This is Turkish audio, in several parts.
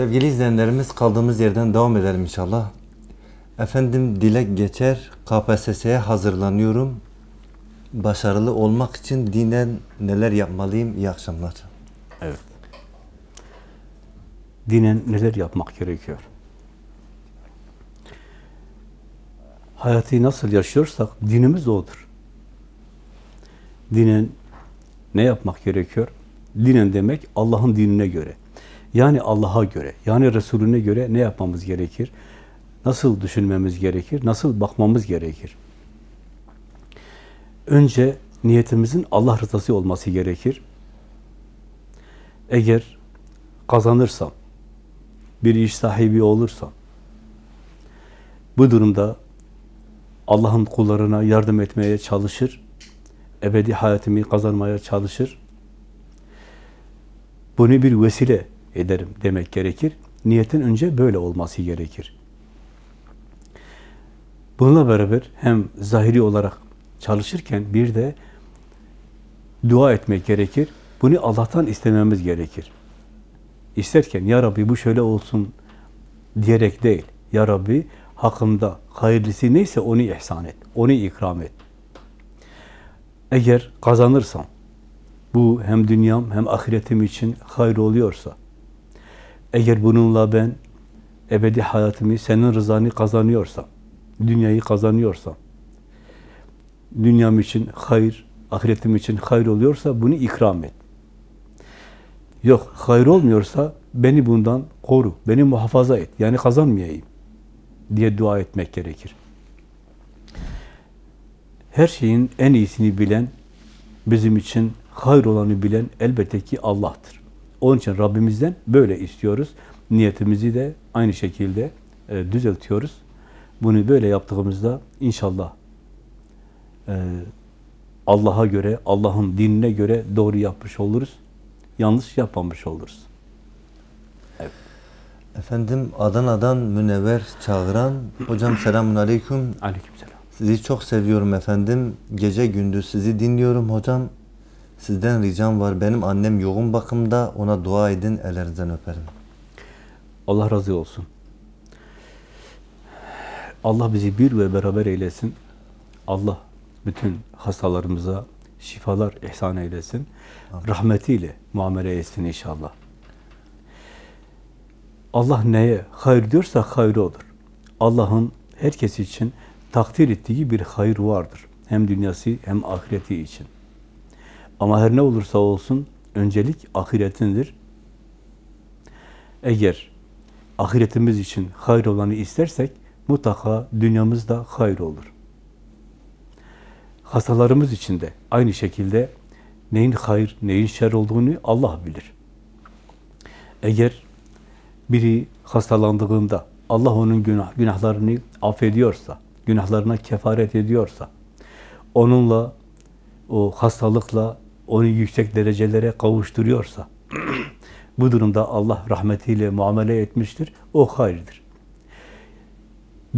Sevgili izleyenlerimiz kaldığımız yerden devam edelim inşallah. Efendim dilek geçer, KPSS'ye hazırlanıyorum. Başarılı olmak için dinen neler yapmalıyım? İyi akşamlar. Evet. Dinen neler yapmak gerekiyor? Hayatı nasıl yaşıyorsak dinimiz odur. Dinen ne yapmak gerekiyor? Dinen demek Allah'ın dinine göre. Yani Allah'a göre, yani Resulüne göre ne yapmamız gerekir? Nasıl düşünmemiz gerekir? Nasıl bakmamız gerekir? Önce niyetimizin Allah rızası olması gerekir. Eğer kazanırsam, bir iş sahibi olursam, bu durumda Allah'ın kullarına yardım etmeye çalışır, ebedi hayatımı kazanmaya çalışır, bunu bir vesile ederim demek gerekir. Niyetin önce böyle olması gerekir. Bununla beraber hem zahiri olarak çalışırken bir de dua etmek gerekir. Bunu Allah'tan istememiz gerekir. İsterken Ya Rabbi bu şöyle olsun diyerek değil. Ya Rabbi hakkımda hayırlısı neyse onu ihsan et. Onu ikram et. Eğer kazanırsam bu hem dünyam hem ahiretim için hayır oluyorsa eğer bununla ben ebedi hayatımı, senin rızanı kazanıyorsam, dünyayı kazanıyorsam, dünyam için hayır, ahiretim için hayır oluyorsa bunu ikram et. Yok, hayır olmuyorsa beni bundan koru, beni muhafaza et. Yani kazanmayayım diye dua etmek gerekir. Her şeyin en iyisini bilen, bizim için hayır olanı bilen elbette ki Allah'tır. Onun için Rabbimizden böyle istiyoruz. Niyetimizi de aynı şekilde e, düzeltiyoruz. Bunu böyle yaptığımızda inşallah e, Allah'a göre, Allah'ın dinine göre doğru yapmış oluruz. Yanlış yapmamış oluruz. Efendim Adana'dan Münevver Çağıran. Hocam selamun aleyküm. Aleykümselam. Sizi çok seviyorum efendim. Gece gündüz sizi dinliyorum hocam. Sizden ricam var. Benim annem yoğun bakımda. Ona dua edin. Ellerinizden öperim. Allah razı olsun. Allah bizi bir ve beraber eylesin. Allah bütün hastalarımıza şifalar ihsan eylesin. Rahmetiyle muamele etsin inşallah. Allah neye hayır diyorsa hayır olur. Allah'ın herkes için takdir ettiği bir hayır vardır. Hem dünyası hem ahireti için. Ama her ne olursa olsun öncelik ahiretindir. Eğer ahiretimiz için hayır olanı istersek mutlaka dünyamız da hayır olur. Hastalarımız için de aynı şekilde neyin hayır, neyin şer olduğunu Allah bilir. Eğer biri hastalandığında Allah onun günah, günahlarını affediyorsa, günahlarına kefaret ediyorsa, onunla, o hastalıkla onu yüksek derecelere kavuşturuyorsa, bu durumda Allah rahmetiyle muamele etmiştir, o hayırdır.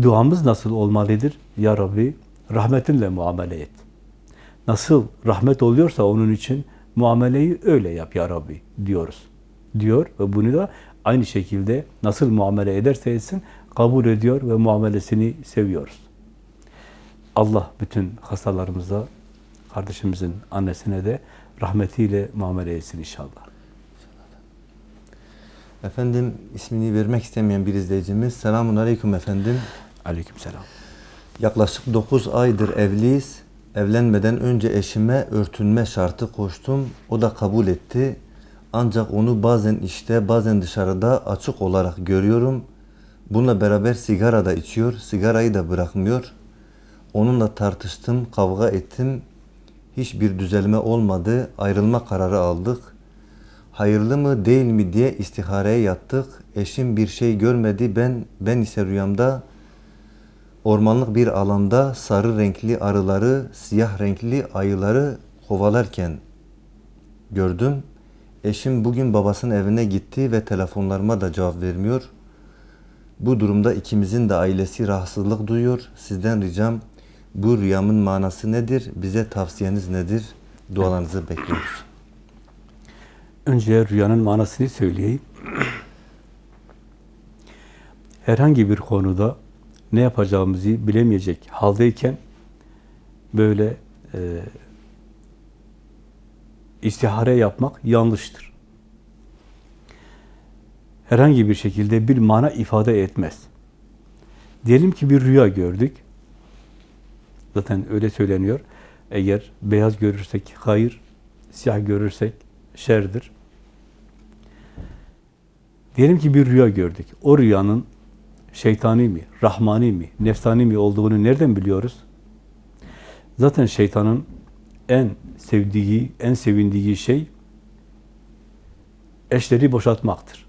Duamız nasıl olmalıdır? Ya Rabbi, rahmetinle muamele et. Nasıl rahmet oluyorsa onun için muameleyi öyle yap ya Rabbi diyoruz. Diyor ve bunu da aynı şekilde nasıl muamele ederse etsin kabul ediyor ve muamelesini seviyoruz. Allah bütün hastalarımıza, kardeşimizin annesine de rahmetiyle muamele etsin inşallah. Efendim ismini vermek istemeyen bir izleyicimiz. Selamun aleyküm efendim. Aleykümselam. Yaklaşık 9 aydır evliyiz. Evlenmeden önce eşime örtünme şartı koştum. O da kabul etti. Ancak onu bazen işte bazen dışarıda açık olarak görüyorum. Bununla beraber sigara da içiyor. Sigarayı da bırakmıyor. Onunla tartıştım, kavga ettim. Hiçbir düzelme olmadı. Ayrılma kararı aldık. Hayırlı mı değil mi diye istihareye yattık. Eşim bir şey görmedi. Ben ben ise rüyamda ormanlık bir alanda sarı renkli arıları, siyah renkli ayıları kovalarken gördüm. Eşim bugün babasının evine gitti ve telefonlarıma da cevap vermiyor. Bu durumda ikimizin de ailesi rahatsızlık duyuyor. Sizden ricam bu rüyamın manası nedir? Bize tavsiyeniz nedir? Dualarınızı bekliyoruz. Önce rüyanın manasını söyleyeyim. herhangi bir konuda ne yapacağımızı bilemeyecek haldeyken böyle e, istihare yapmak yanlıştır. Herhangi bir şekilde bir mana ifade etmez. Diyelim ki bir rüya gördük. Zaten öyle söyleniyor. Eğer beyaz görürsek hayır, siyah görürsek şerdir. Diyelim ki bir rüya gördük. O rüyanın şeytani mi, rahmani mi, nefsani mi olduğunu nereden biliyoruz? Zaten şeytanın en sevdiği, en sevindiği şey eşleri boşaltmaktır.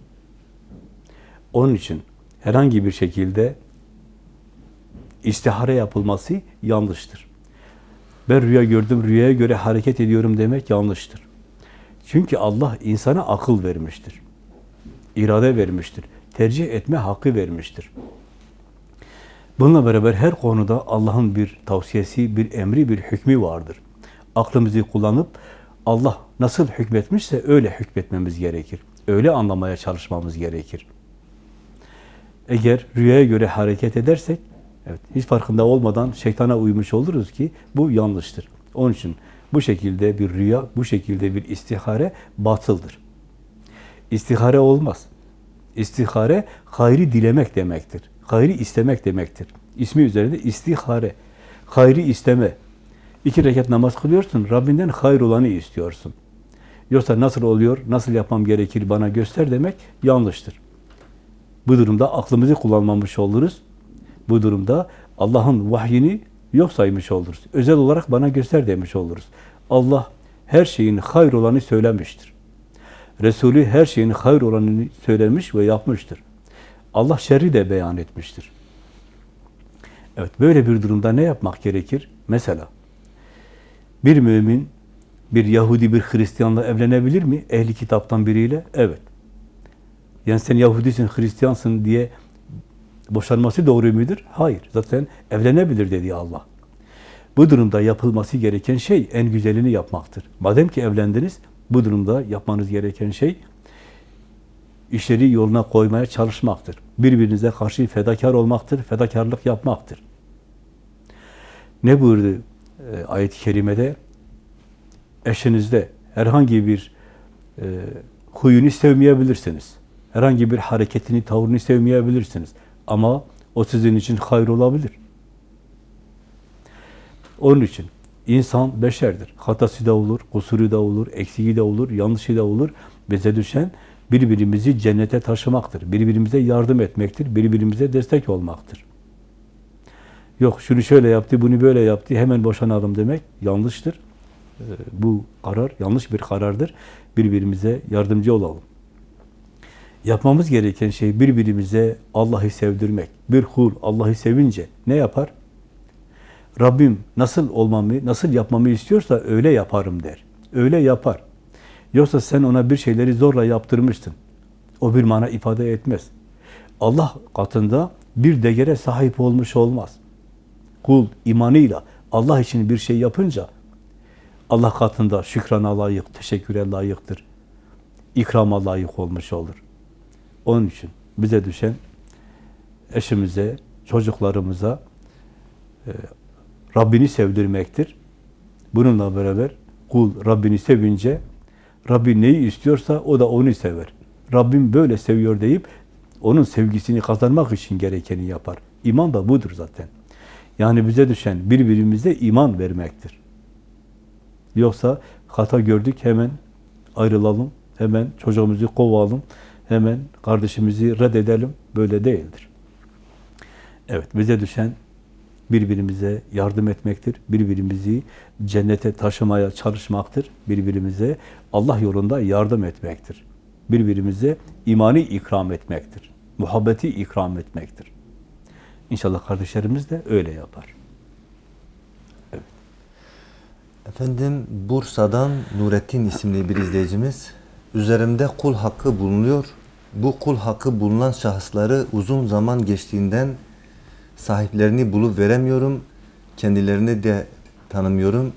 Onun için herhangi bir şekilde istihare yapılması yanlıştır. Ben rüya gördüm, rüyaya göre hareket ediyorum demek yanlıştır. Çünkü Allah insana akıl vermiştir. irade vermiştir. Tercih etme hakkı vermiştir. Bununla beraber her konuda Allah'ın bir tavsiyesi, bir emri, bir hükmü vardır. Aklımızı kullanıp Allah nasıl hükmetmişse öyle hükmetmemiz gerekir. Öyle anlamaya çalışmamız gerekir. Eğer rüyaya göre hareket edersek, evet, hiç farkında olmadan şeytana uymuş oluruz ki bu yanlıştır. Onun için bu şekilde bir rüya, bu şekilde bir istihare batıldır. İstihare olmaz. İstihare hayri dilemek demektir. Hayri istemek demektir. İsmi üzerinde istihare. Hayri isteme. İki rekat namaz kılıyorsun, Rabbinden hayır olanı istiyorsun. Yoksa nasıl oluyor, nasıl yapmam gerekir bana göster demek yanlıştır. Bu durumda aklımızı kullanmamış oluruz. Bu durumda Allah'ın vahyini yok saymış oluruz. Özel olarak bana göster demiş oluruz. Allah her şeyin hayır olanı söylemiştir. Resulü her şeyin hayır olanını söylemiş ve yapmıştır. Allah şerri de beyan etmiştir. Evet, böyle bir durumda ne yapmak gerekir? Mesela, bir mümin, bir Yahudi, bir Hristiyanla evlenebilir mi? Ehli kitaptan biriyle? Evet. Yani sen Yahudisin, Hristiyansın diye boşanması doğru mudur? Hayır. Zaten evlenebilir dedi Allah. Bu durumda yapılması gereken şey en güzelini yapmaktır. Madem ki evlendiniz, bu durumda yapmanız gereken şey işleri yoluna koymaya çalışmaktır. Birbirinize karşı fedakar olmaktır, fedakarlık yapmaktır. Ne buyurdu e, ayet-i kerimede? Eşinizde herhangi bir e, huyunu sevmeyebilirsiniz. Herhangi bir hareketini, tavrını sevmeyebilirsiniz. Ama o sizin için hayır olabilir. Onun için insan beşerdir. Hatası da olur, kusuru da olur, eksiği de olur, yanlışı da olur. Bize düşen birbirimizi cennete taşımaktır. Birbirimize yardım etmektir. Birbirimize destek olmaktır. Yok şunu şöyle yaptı, bunu böyle yaptı, hemen boşanalım demek yanlıştır. Ee, bu karar yanlış bir karardır. Birbirimize yardımcı olalım. Yapmamız gereken şey birbirimize Allah'ı sevdirmek. Bir kul Allah'ı sevince ne yapar? Rabbim nasıl olmamı, nasıl yapmamı istiyorsa öyle yaparım der. Öyle yapar. Yoksa sen ona bir şeyleri zorla yaptırmıştın. O bir mana ifade etmez. Allah katında bir değere sahip olmuş olmaz. Kul imanıyla Allah için bir şey yapınca Allah katında şükrana layık, teşekküre layıktır. İkrama layık olmuş olur. Onun için bize düşen eşimize, çocuklarımıza e, Rabbini sevdirmektir. Bununla beraber kul Rabbini sevince Rabbi neyi istiyorsa o da onu sever. Rabbim böyle seviyor deyip onun sevgisini kazanmak için gerekeni yapar. İman da budur zaten. Yani bize düşen birbirimize iman vermektir. Yoksa hata gördük hemen ayrılalım, hemen çocuğumuzu kovalım, hemen kardeşimizi reddedelim. Böyle değildir. Evet, bize düşen birbirimize yardım etmektir. Birbirimizi cennete taşımaya çalışmaktır. Birbirimize Allah yolunda yardım etmektir. Birbirimize imani ikram etmektir. Muhabbeti ikram etmektir. İnşallah kardeşlerimiz de öyle yapar. Evet. Efendim Bursa'dan Nurettin isimli bir izleyicimiz üzerimde kul hakkı bulunuyor. Bu kul hakkı bulunan şahısları uzun zaman geçtiğinden sahiplerini bulup veremiyorum. Kendilerini de tanımıyorum.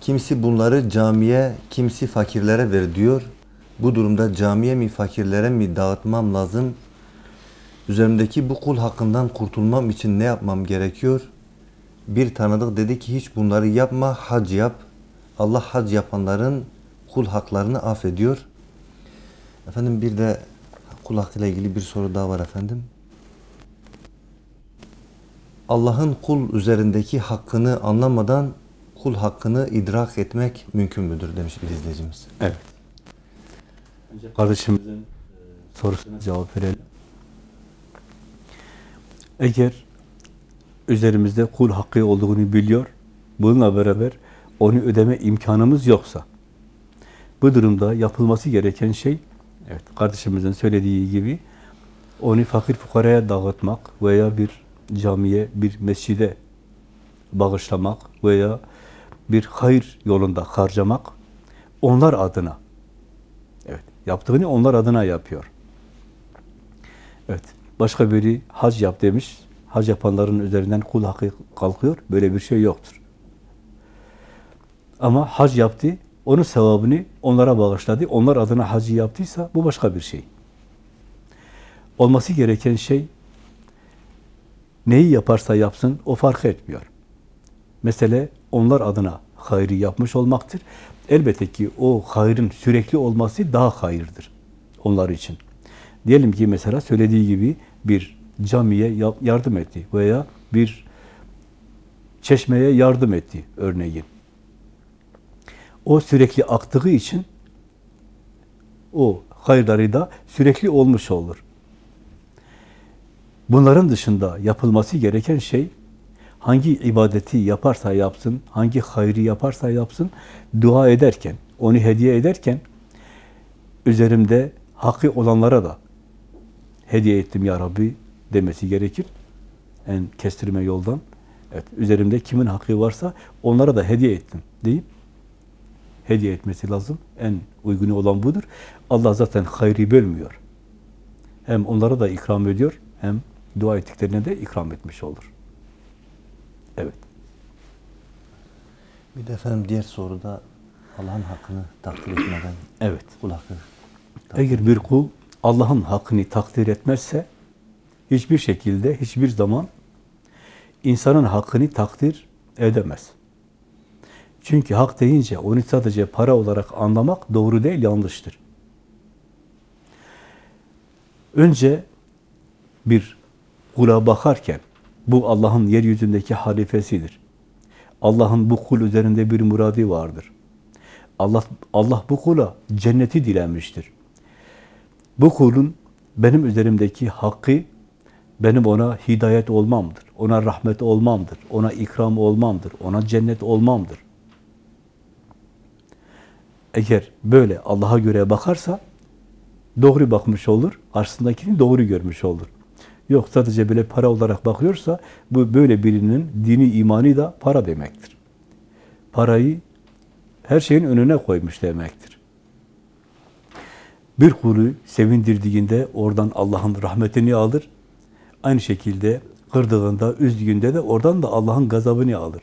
Kimisi bunları camiye, kimisi fakirlere ver diyor. Bu durumda camiye mi fakirlere mi dağıtmam lazım Üzerimdeki bu kul hakkından kurtulmam için ne yapmam gerekiyor? Bir tanıdık dedi ki hiç bunları yapma, hac yap. Allah hac yapanların kul haklarını affediyor. Efendim bir de kul hakkıyla ilgili bir soru daha var efendim. Allah'ın kul üzerindeki hakkını anlamadan kul hakkını idrak etmek mümkün müdür demiş bir izleyicimiz. Evet. Kardeşimizin e, sorusuna cevap verelim. Eğer üzerimizde kul hakkı olduğunu biliyor, bununla beraber onu ödeme imkanımız yoksa, bu durumda yapılması gereken şey, evet kardeşimizin söylediği gibi, onu fakir fukaraya dağıtmak veya bir camiye, bir mescide bağışlamak veya bir hayır yolunda harcamak, onlar adına. Evet, yaptığını onlar adına yapıyor. Evet, başka biri hac yap demiş, hac yapanların üzerinden kul hakkı kalkıyor, böyle bir şey yoktur. Ama hac yaptı, onun sevabını onlara bağışladı, onlar adına hacı yaptıysa bu başka bir şey. Olması gereken şey, neyi yaparsa yapsın o fark etmiyor. Mesele onlar adına hayrı yapmış olmaktır. Elbette ki o hayrın sürekli olması daha hayırdır onlar için. Diyelim ki mesela söylediği gibi bir camiye ya- yardım etti veya bir çeşmeye yardım etti örneğin. O sürekli aktığı için o hayırları da sürekli olmuş olur. Bunların dışında yapılması gereken şey hangi ibadeti yaparsa yapsın, hangi hayrı yaparsa yapsın, dua ederken, onu hediye ederken üzerimde hakkı olanlara da hediye ettim ya Rabbi demesi gerekir. En kestirme yoldan. Evet, üzerimde kimin hakkı varsa onlara da hediye ettim deyip hediye etmesi lazım. En uygunu olan budur. Allah zaten hayrı bölmüyor. Hem onlara da ikram ediyor, hem dua ettiklerine de ikram etmiş olur. Evet. Bir de efendim diğer soruda Allah'ın hakkını takdir etmeden Evet. kul hakkı. Eğer bir kul Allah'ın hakkını takdir etmezse hiçbir şekilde, hiçbir zaman insanın hakkını takdir edemez. Çünkü hak deyince onu sadece para olarak anlamak doğru değil, yanlıştır. Önce bir kula bakarken bu Allah'ın yeryüzündeki halifesidir. Allah'ın bu kul üzerinde bir muradi vardır. Allah Allah bu kula cenneti dilenmiştir. Bu kulun benim üzerimdeki hakkı benim ona hidayet olmamdır. Ona rahmet olmamdır. Ona ikram olmamdır. Ona cennet olmamdır. Eğer böyle Allah'a göre bakarsa doğru bakmış olur. Karşısındakini doğru görmüş olur. Yok sadece böyle para olarak bakıyorsa bu böyle birinin dini imanı da para demektir. Parayı her şeyin önüne koymuş demektir. Bir kulu sevindirdiğinde oradan Allah'ın rahmetini alır. Aynı şekilde kırdığında, üzdüğünde de oradan da Allah'ın gazabını alır.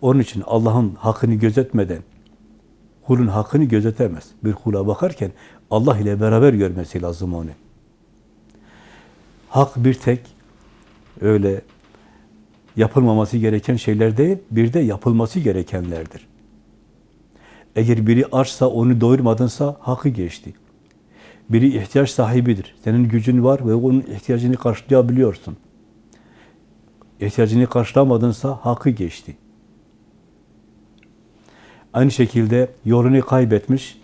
Onun için Allah'ın hakkını gözetmeden kulun hakkını gözetemez. Bir kula bakarken Allah ile beraber görmesi lazım onu. Hak bir tek öyle yapılmaması gereken şeyler değil, bir de yapılması gerekenlerdir. Eğer biri açsa, onu doyurmadınsa hakkı geçti. Biri ihtiyaç sahibidir. Senin gücün var ve onun ihtiyacını karşılayabiliyorsun. İhtiyacını karşılamadınsa hakkı geçti. Aynı şekilde yolunu kaybetmiş,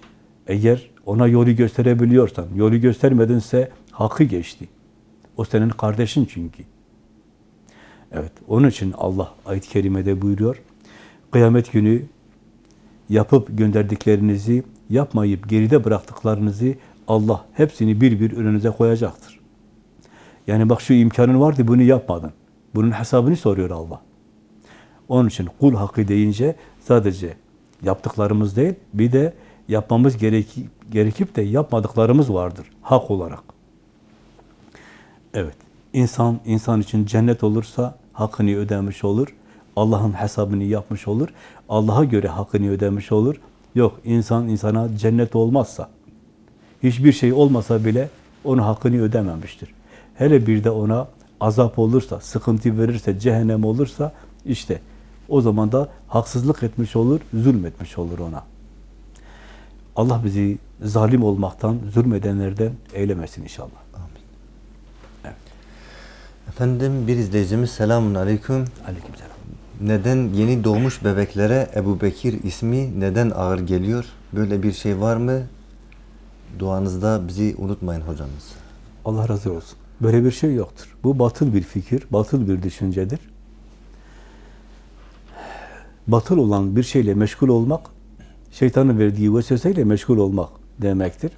eğer ona yolu gösterebiliyorsan, yolu göstermedinse hakkı geçti. O senin kardeşin çünkü. Evet, onun için Allah ayet-i kerimede buyuruyor. Kıyamet günü yapıp gönderdiklerinizi, yapmayıp geride bıraktıklarınızı Allah hepsini bir bir önünüze koyacaktır. Yani bak şu imkanın vardı, bunu yapmadın. Bunun hesabını soruyor Allah. Onun için kul hakkı deyince sadece yaptıklarımız değil, bir de yapmamız gerekip, gerekip de yapmadıklarımız vardır hak olarak. Evet, insan insan için cennet olursa hakkını ödemiş olur. Allah'ın hesabını yapmış olur. Allah'a göre hakkını ödemiş olur. Yok, insan insana cennet olmazsa, hiçbir şey olmasa bile onun hakkını ödememiştir. Hele bir de ona azap olursa, sıkıntı verirse, cehennem olursa işte o zaman da haksızlık etmiş olur, zulmetmiş olur ona. Allah bizi zalim olmaktan, zulmedenlerden eylemesin inşallah. Efendim bir izleyicimiz selamun aleyküm. Aleykümselam. Neden yeni doğmuş bebeklere Ebu Bekir ismi neden ağır geliyor? Böyle bir şey var mı? Duanızda bizi unutmayın hocamız. Allah razı olsun. Böyle bir şey yoktur. Bu batıl bir fikir, batıl bir düşüncedir. Batıl olan bir şeyle meşgul olmak, şeytanın verdiği vesveseyle meşgul olmak demektir.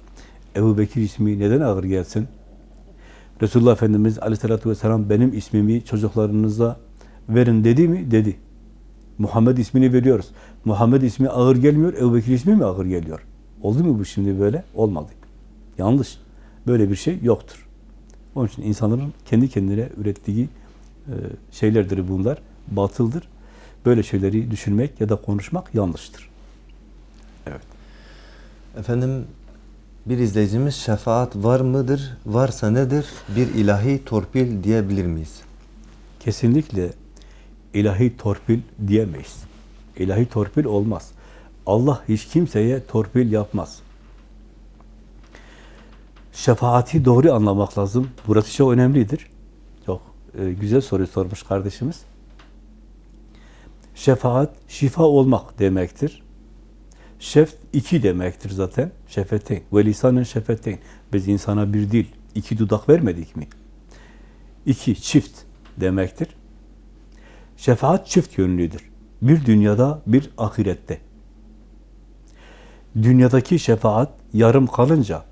Ebu Bekir ismi neden ağır gelsin? Resulullah Efendimiz aleyhissalatü vesselam benim ismimi çocuklarınıza verin dedi mi? Dedi. Muhammed ismini veriyoruz. Muhammed ismi ağır gelmiyor, Ebu Bekir ismi mi ağır geliyor? Oldu mu bu şimdi böyle? Olmadı. Yanlış. Böyle bir şey yoktur. Onun için insanların kendi kendine ürettiği e, şeylerdir bunlar. Batıldır. Böyle şeyleri düşünmek ya da konuşmak yanlıştır. Evet. Efendim bir izleyicimiz şefaat var mıdır? Varsa nedir? Bir ilahi torpil diyebilir miyiz? Kesinlikle ilahi torpil diyemeyiz. İlahi torpil olmaz. Allah hiç kimseye torpil yapmaz. Şefaati doğru anlamak lazım. Burası çok önemlidir. Çok e, güzel soru sormuş kardeşimiz. Şefaat, şifa olmak demektir. Şef iki demektir zaten. Şefeteyn. Ve lisanın şefeteyn. Biz insana bir dil, iki dudak vermedik mi? İki, çift demektir. Şefaat çift yönlüdür. Bir dünyada, bir ahirette. Dünyadaki şefaat yarım kalınca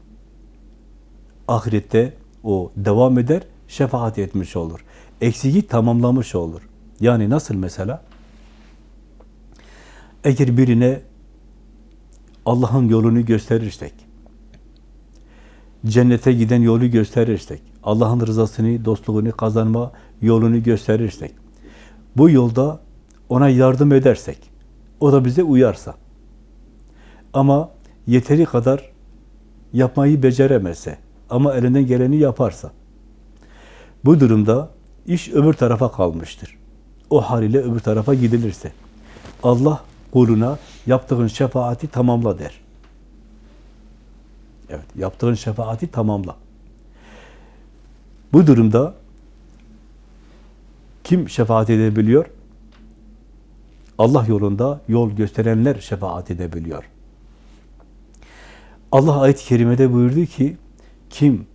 ahirette o devam eder, şefaat etmiş olur. Eksiği tamamlamış olur. Yani nasıl mesela? Eğer birine Allah'ın yolunu gösterirsek, cennete giden yolu gösterirsek, Allah'ın rızasını, dostluğunu kazanma yolunu gösterirsek, bu yolda ona yardım edersek, o da bize uyarsa, ama yeteri kadar yapmayı beceremezse, ama elinden geleni yaparsa, bu durumda iş öbür tarafa kalmıştır. O haliyle öbür tarafa gidilirse, Allah kuluna yaptığın şefaati tamamla der. Evet, yaptığın şefaati tamamla. Bu durumda kim şefaat edebiliyor? Allah yolunda yol gösterenler şefaat edebiliyor. Allah ayet-i kerimede buyurdu ki, kim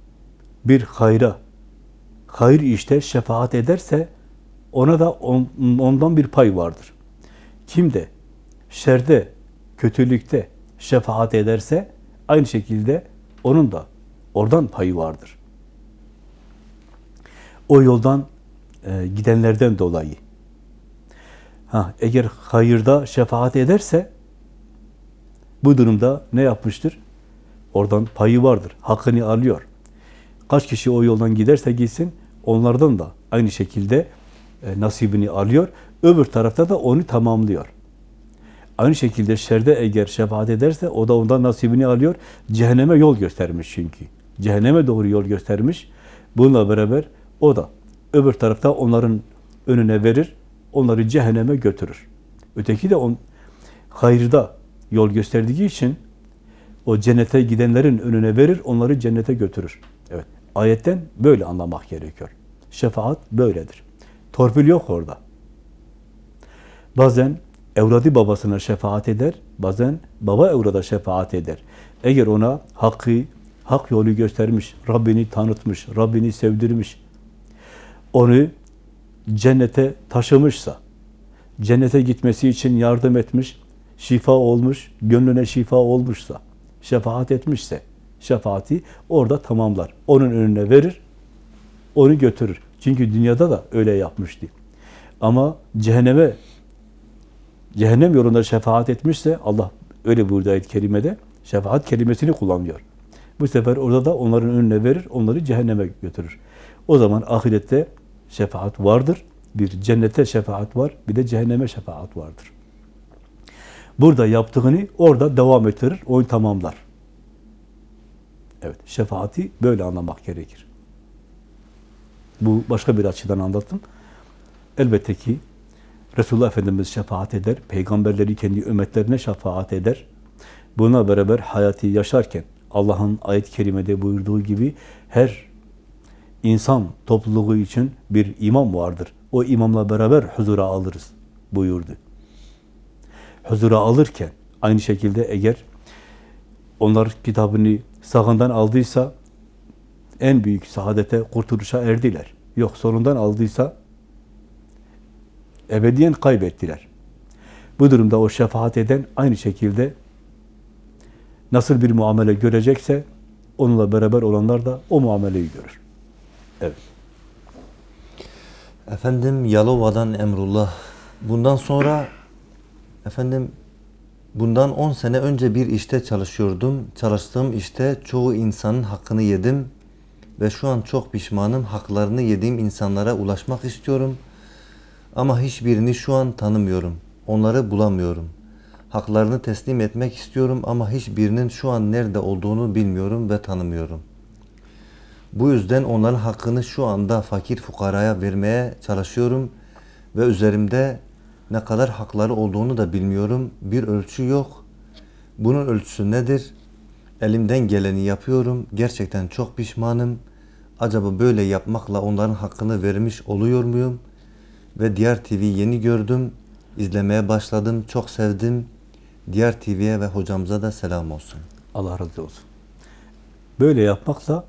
bir hayra, hayır işte şefaat ederse ona da on, ondan bir pay vardır. Kim de şerde, kötülükte şefaat ederse aynı şekilde onun da oradan payı vardır. O yoldan e, gidenlerden dolayı. Ha, eğer hayırda şefaat ederse bu durumda ne yapmıştır? Oradan payı vardır. Hakkını alıyor. Kaç kişi o yoldan giderse gitsin onlardan da aynı şekilde e, nasibini alıyor. Öbür tarafta da onu tamamlıyor. Aynı şekilde şerde eğer şefaat ederse o da ondan nasibini alıyor. Cehenneme yol göstermiş çünkü. Cehenneme doğru yol göstermiş. Bununla beraber o da öbür tarafta onların önüne verir. Onları cehenneme götürür. Öteki de on, hayırda yol gösterdiği için o cennete gidenlerin önüne verir, onları cennete götürür. Evet, ayetten böyle anlamak gerekiyor. Şefaat böyledir. Torpil yok orada. Bazen evladı babasına şefaat eder, bazen baba evrada şefaat eder. Eğer ona hakkı, hak yolu göstermiş, Rabbini tanıtmış, Rabbini sevdirmiş, onu cennete taşımışsa, cennete gitmesi için yardım etmiş, şifa olmuş, gönlüne şifa olmuşsa, şefaat etmişse, şefaati orada tamamlar. Onun önüne verir, onu götürür. Çünkü dünyada da öyle yapmıştı. Ama cehenneme cehennem yolunda şefaat etmişse Allah öyle buyurdu ayet-i kerimede şefaat kelimesini kullanıyor. Bu sefer orada da onların önüne verir, onları cehenneme götürür. O zaman ahirette şefaat vardır. Bir cennete şefaat var, bir de cehenneme şefaat vardır. Burada yaptığını orada devam ettirir, onu tamamlar. Evet, şefaati böyle anlamak gerekir. Bu başka bir açıdan anlattım. Elbette ki Resulullah Efendimiz şefaat eder, peygamberleri kendi ümmetlerine şefaat eder. Buna beraber hayatı yaşarken Allah'ın ayet-i kerimede buyurduğu gibi her insan topluluğu için bir imam vardır. O imamla beraber huzura alırız buyurdu. Huzura alırken aynı şekilde eğer onlar kitabını sağından aldıysa en büyük saadete, kurtuluşa erdiler. Yok solundan aldıysa ebediyen kaybettiler. Bu durumda o şefaat eden aynı şekilde nasıl bir muamele görecekse onunla beraber olanlar da o muameleyi görür. Evet. Efendim Yalova'dan Emrullah. Bundan sonra efendim bundan 10 sene önce bir işte çalışıyordum. Çalıştığım işte çoğu insanın hakkını yedim ve şu an çok pişmanım. Haklarını yediğim insanlara ulaşmak istiyorum. Ama hiçbirini şu an tanımıyorum. Onları bulamıyorum. Haklarını teslim etmek istiyorum ama hiçbirinin şu an nerede olduğunu bilmiyorum ve tanımıyorum. Bu yüzden onların hakkını şu anda fakir fukaraya vermeye çalışıyorum ve üzerimde ne kadar hakları olduğunu da bilmiyorum. Bir ölçü yok. Bunun ölçüsü nedir? Elimden geleni yapıyorum. Gerçekten çok pişmanım. Acaba böyle yapmakla onların hakkını vermiş oluyor muyum? Ve Diğer TV yeni gördüm. İzlemeye başladım. Çok sevdim. Diğer TV'ye ve hocamıza da selam olsun. Allah razı olsun. Böyle yapmakla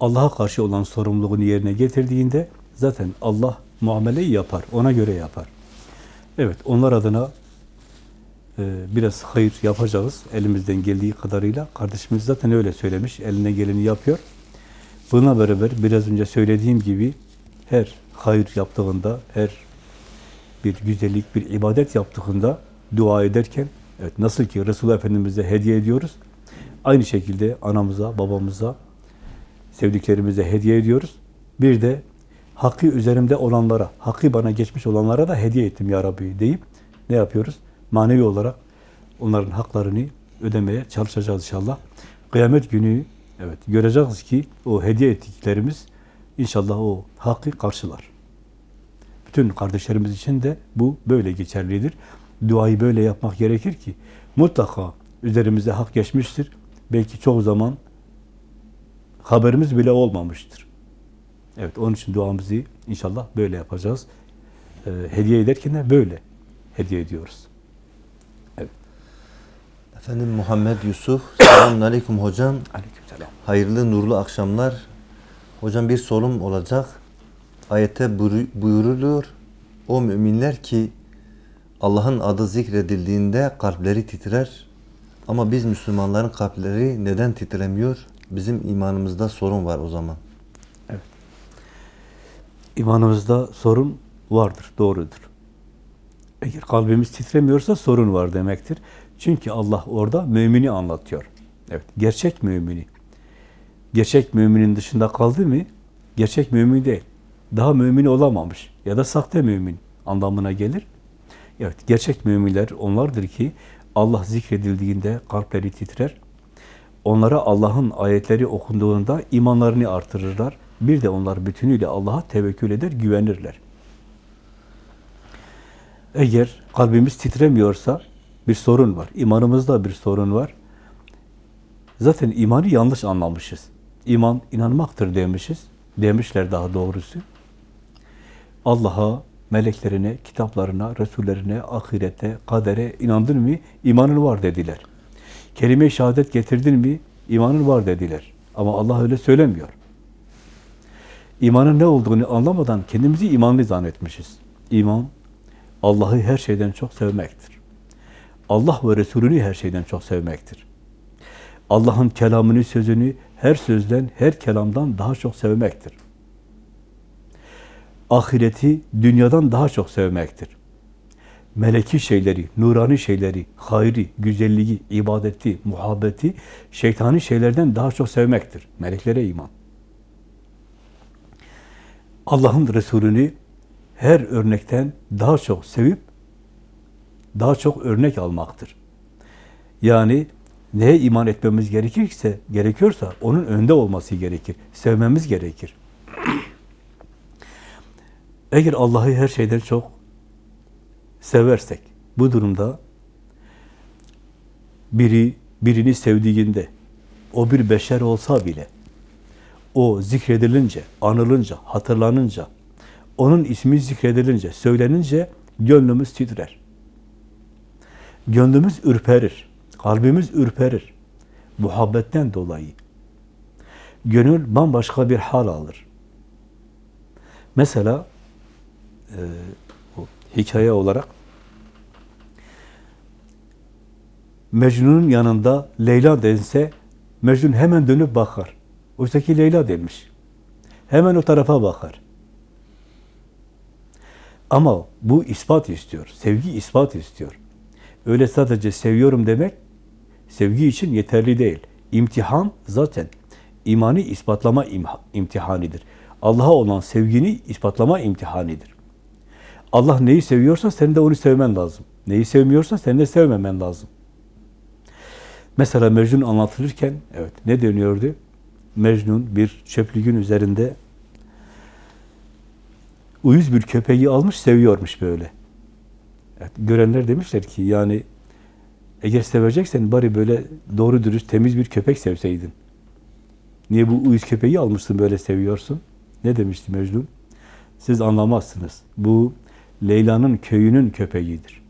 Allah'a karşı olan sorumluluğunu yerine getirdiğinde zaten Allah muameleyi yapar. Ona göre yapar. Evet, onlar adına e, biraz hayır yapacağız. Elimizden geldiği kadarıyla. Kardeşimiz zaten öyle söylemiş. Eline geleni yapıyor. Buna beraber biraz önce söylediğim gibi her hayır yaptığında, her bir güzellik, bir ibadet yaptığında dua ederken evet nasıl ki Resulullah Efendimiz'e hediye ediyoruz. Aynı şekilde anamıza, babamıza, sevdiklerimize hediye ediyoruz. Bir de hakkı üzerimde olanlara, hakkı bana geçmiş olanlara da hediye ettim ya Rabbi deyip ne yapıyoruz? Manevi olarak onların haklarını ödemeye çalışacağız inşallah. Kıyamet günü evet göreceğiz ki o hediye ettiklerimiz inşallah o hakkı karşılar. Bütün kardeşlerimiz için de bu böyle geçerlidir. Duayı böyle yapmak gerekir ki mutlaka üzerimize hak geçmiştir. Belki çoğu zaman haberimiz bile olmamıştır. Evet, onun için duamızı inşallah böyle yapacağız. Ee, hediye ederken de böyle hediye ediyoruz. Efendim Muhammed Yusuf. Selamun Aleyküm hocam. Aleykümselam. Hayırlı nurlu akşamlar. Hocam bir sorum olacak. Ayette buyur- buyuruluyor. O müminler ki Allah'ın adı zikredildiğinde kalpleri titrer. Ama biz Müslümanların kalpleri neden titremiyor? Bizim imanımızda sorun var o zaman. İmanımızda sorun vardır, doğrudur. Eğer kalbimiz titremiyorsa sorun var demektir. Çünkü Allah orada mümini anlatıyor. Evet, gerçek mümini. Gerçek müminin dışında kaldı mı? Gerçek mümin değil. Daha mümin olamamış ya da sahte mümin anlamına gelir. Evet, gerçek müminler onlardır ki Allah zikredildiğinde kalpleri titrer. Onlara Allah'ın ayetleri okunduğunda imanlarını artırırlar. Bir de onlar bütünüyle Allah'a tevekkül eder, güvenirler. Eğer kalbimiz titremiyorsa bir sorun var. İmanımızda bir sorun var. Zaten imanı yanlış anlamışız. İman inanmaktır demişiz. Demişler daha doğrusu. Allah'a, meleklerine, kitaplarına, Resullerine, ahirete, kadere inandın mı? İmanın var dediler. Kelime-i şehadet getirdin mi? İmanın var dediler. Ama Allah öyle söylemiyor. İmanın ne olduğunu anlamadan kendimizi imanlı zannetmişiz. İman, Allah'ı her şeyden çok sevmektir. Allah ve Resulünü her şeyden çok sevmektir. Allah'ın kelamını, sözünü her sözden, her kelamdan daha çok sevmektir. Ahireti dünyadan daha çok sevmektir. Meleki şeyleri, nurani şeyleri, hayri, güzelliği, ibadeti, muhabbeti, şeytani şeylerden daha çok sevmektir. Meleklere iman. Allah'ın Resulünü her örnekten daha çok sevip daha çok örnek almaktır. Yani neye iman etmemiz gerekirse, gerekiyorsa onun önde olması gerekir. Sevmemiz gerekir. Eğer Allah'ı her şeyden çok seversek, bu durumda biri birini sevdiğinde, o bir beşer olsa bile, o zikredilince, anılınca, hatırlanınca, onun ismi zikredilince, söylenince gönlümüz titrer. Gönlümüz ürperir, kalbimiz ürperir. Muhabbetten dolayı. Gönül bambaşka bir hal alır. Mesela hikaye olarak Mecnun'un yanında Leyla dense Mecnun hemen dönüp bakar. Oysaki Leyla demiş. Hemen o tarafa bakar. Ama bu ispat istiyor. Sevgi ispat istiyor. Öyle sadece seviyorum demek sevgi için yeterli değil. İmtihan zaten imanı ispatlama imtihanidir. Allah'a olan sevgini ispatlama imtihanidir. Allah neyi seviyorsa sen de onu sevmen lazım. Neyi sevmiyorsa sen de sevmemen lazım. Mesela Mecnun anlatılırken evet ne dönüyordu? Mecnun bir çöplüğün üzerinde uyuz bir köpeği almış seviyormuş böyle. Evet, görenler demişler ki yani eğer seveceksen bari böyle doğru dürüst temiz bir köpek sevseydin. Niye bu uyuz köpeği almışsın böyle seviyorsun? Ne demişti Mecnun? Siz anlamazsınız. Bu Leyla'nın köyünün köpeğidir.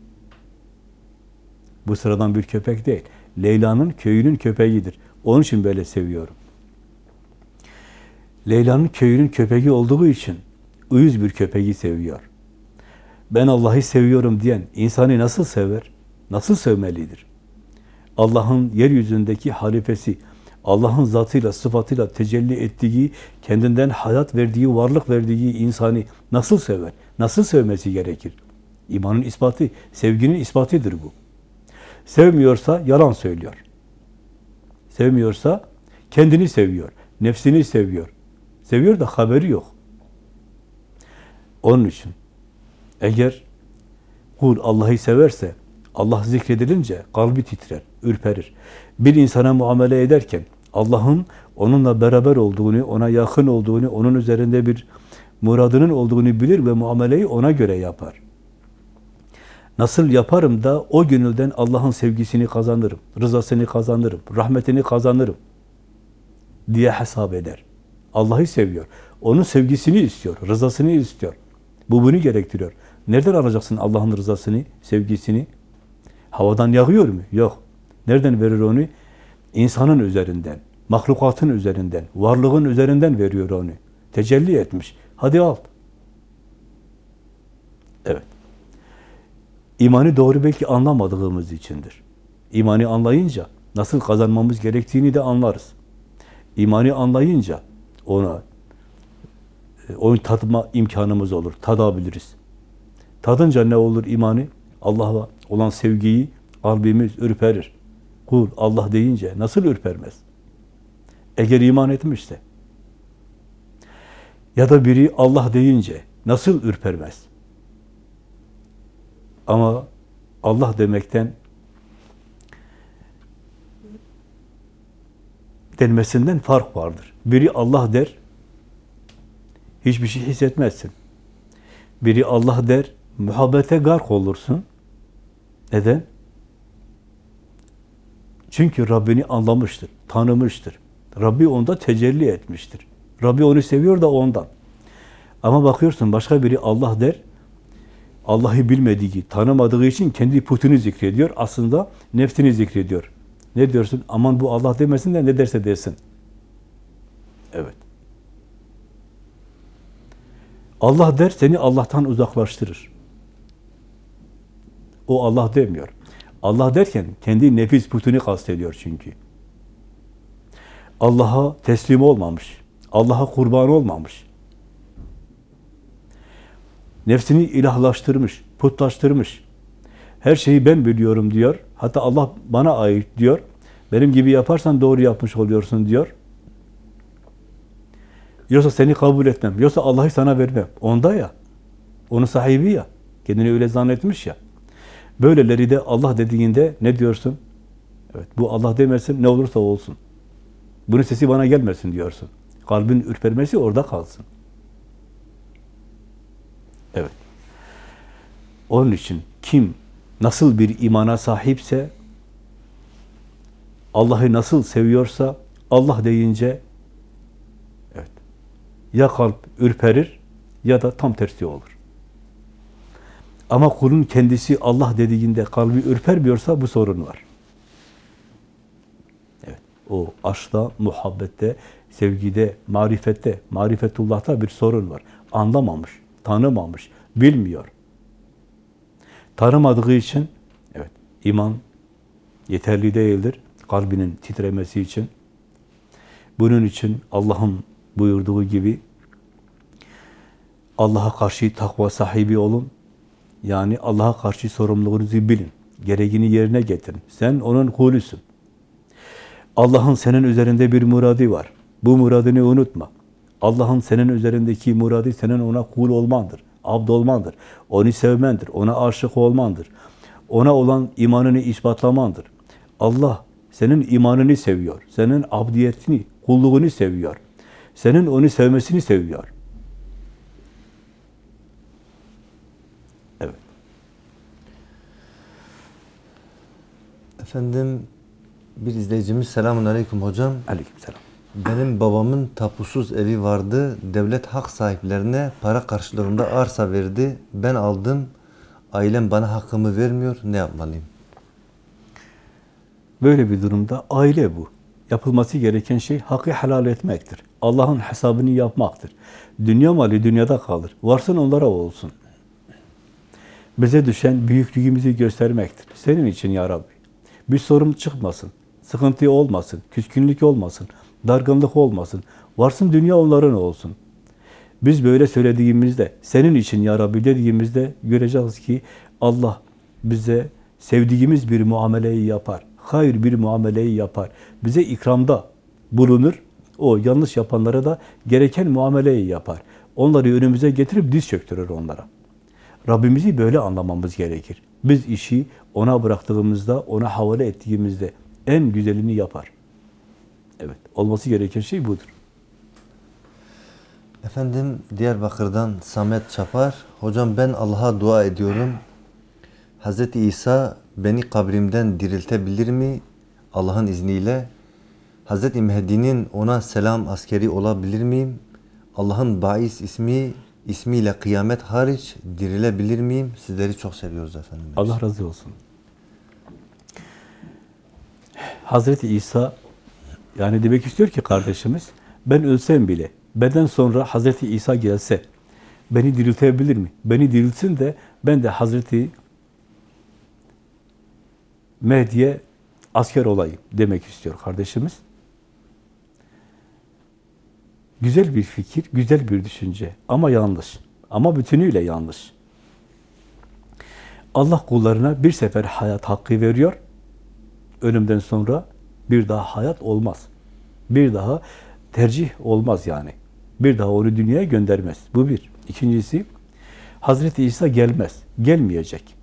Bu sıradan bir köpek değil. Leyla'nın köyünün köpeğidir. Onun için böyle seviyorum. Leyla'nın köyünün köpeği olduğu için uyuz bir köpeği seviyor. Ben Allah'ı seviyorum diyen insanı nasıl sever? Nasıl sevmelidir? Allah'ın yeryüzündeki halifesi, Allah'ın zatıyla, sıfatıyla tecelli ettiği, kendinden hayat verdiği, varlık verdiği insanı nasıl sever? Nasıl sevmesi gerekir? İmanın ispatı, sevginin ispatıdır bu. Sevmiyorsa yalan söylüyor. Sevmiyorsa kendini seviyor, nefsini seviyor. Seviyor da haberi yok. Onun için eğer kul Allah'ı severse, Allah zikredilince kalbi titrer, ürperir. Bir insana muamele ederken Allah'ın onunla beraber olduğunu, ona yakın olduğunu, onun üzerinde bir muradının olduğunu bilir ve muameleyi ona göre yapar. Nasıl yaparım da o gönülden Allah'ın sevgisini kazanırım, rızasını kazanırım, rahmetini kazanırım diye hesap eder. Allah'ı seviyor. Onun sevgisini istiyor, rızasını istiyor. Bu bunu gerektiriyor. Nereden alacaksın Allah'ın rızasını, sevgisini? Havadan yağıyor mu? Yok. Nereden verir onu? İnsanın üzerinden, mahlukatın üzerinden, varlığın üzerinden veriyor onu. Tecelli etmiş. Hadi al. Evet. İmanı doğru belki anlamadığımız içindir. İmanı anlayınca nasıl kazanmamız gerektiğini de anlarız. İmanı anlayınca ona e, onu tatma imkanımız olur, tadabiliriz. Tadınca ne olur imanı? Allah'a olan sevgiyi kalbimiz ürperir. Kul Allah deyince nasıl ürpermez? Eğer iman etmişse. Ya da biri Allah deyince nasıl ürpermez? Ama Allah demekten denmesinden fark vardır. Biri Allah der, hiçbir şey hissetmezsin. Biri Allah der, muhabbete gark olursun. Neden? Çünkü Rabbini anlamıştır, tanımıştır. Rabbi onda tecelli etmiştir. Rabbi onu seviyor da ondan. Ama bakıyorsun başka biri Allah der, Allah'ı bilmediği, tanımadığı için kendi putunu zikrediyor. Aslında nefsini zikrediyor. Ne diyorsun? Aman bu Allah demesin de ne derse desin. Evet. Allah der, seni Allah'tan uzaklaştırır. O Allah demiyor. Allah derken kendi nefis putunu kastediyor çünkü. Allah'a teslim olmamış. Allah'a kurban olmamış. Nefsini ilahlaştırmış, putlaştırmış. Her şeyi ben biliyorum diyor. Hatta Allah bana ait diyor. Benim gibi yaparsan doğru yapmış oluyorsun diyor. Yoksa seni kabul etmem. Yoksa Allah'ı sana vermem. Onda ya. Onun sahibi ya. Kendini öyle zannetmiş ya. Böyleleri de Allah dediğinde ne diyorsun? Evet bu Allah demesin ne olursa olsun. Bunun sesi bana gelmesin diyorsun. Kalbin ürpermesi orada kalsın. Evet. Onun için kim nasıl bir imana sahipse, Allah'ı nasıl seviyorsa, Allah deyince evet, ya kalp ürperir ya da tam tersi olur. Ama kulun kendisi Allah dediğinde kalbi ürpermiyorsa bu sorun var. Evet, o aşkta, muhabbette, sevgide, marifette, marifetullah'ta bir sorun var. Anlamamış, tanımamış, bilmiyor. Tanımadığı için evet iman yeterli değildir kalbinin titremesi için. Bunun için Allah'ın buyurduğu gibi Allah'a karşı takva sahibi olun. Yani Allah'a karşı sorumluluğunuzu bilin. Gereğini yerine getirin. Sen onun kulüsün. Allah'ın senin üzerinde bir muradı var. Bu muradını unutma. Allah'ın senin üzerindeki muradı senin ona kul olmandır, abd olmandır. Onu sevmendir, ona aşık olmandır. Ona olan imanını ispatlamandır. Allah senin imanını seviyor. Senin abdiyetini, kulluğunu seviyor. Senin onu sevmesini seviyor. Evet. Efendim bir izleyicimiz selamun aleyküm hocam. Aleykümselam. Benim babamın tapusuz evi vardı. Devlet hak sahiplerine para karşılığında arsa verdi. Ben aldım. Ailem bana hakkımı vermiyor. Ne yapmalıyım? Böyle bir durumda aile bu. Yapılması gereken şey hakkı helal etmektir. Allah'ın hesabını yapmaktır. Dünya mali dünyada kalır. Varsın onlara olsun. Bize düşen büyüklüğümüzü göstermektir. Senin için ya Rabbi. Bir sorun çıkmasın. Sıkıntı olmasın. Küskünlük olmasın. Dargınlık olmasın. Varsın dünya onların olsun. Biz böyle söylediğimizde, senin için ya Rabbi dediğimizde göreceğiz ki Allah bize sevdiğimiz bir muameleyi yapar. Hayır bir muameleyi yapar. Bize ikramda bulunur. O yanlış yapanlara da gereken muameleyi yapar. Onları önümüze getirip diz çöktürür onlara. Rabbimizi böyle anlamamız gerekir. Biz işi ona bıraktığımızda, ona havale ettiğimizde en güzelini yapar. Olması gereken şey budur. Efendim Diyarbakır'dan Samet Çapar. Hocam ben Allah'a dua ediyorum. Hz. İsa beni kabrimden diriltebilir mi? Allah'ın izniyle. Hz. Mehdi'nin ona selam askeri olabilir miyim? Allah'ın Bais ismi ismiyle kıyamet hariç dirilebilir miyim? Sizleri çok seviyoruz efendim. Allah razı olsun. Hazreti İsa yani demek istiyor ki kardeşimiz ben ölsem bile benden sonra Hazreti İsa gelse beni diriltebilir mi? Beni diriltsin de ben de Hazreti Mehdi'ye asker olayım demek istiyor kardeşimiz. Güzel bir fikir, güzel bir düşünce ama yanlış. Ama bütünüyle yanlış. Allah kullarına bir sefer hayat hakkı veriyor. Ölümden sonra bir daha hayat olmaz. Bir daha tercih olmaz yani. Bir daha onu dünyaya göndermez. Bu bir. İkincisi, Hazreti İsa gelmez. Gelmeyecek.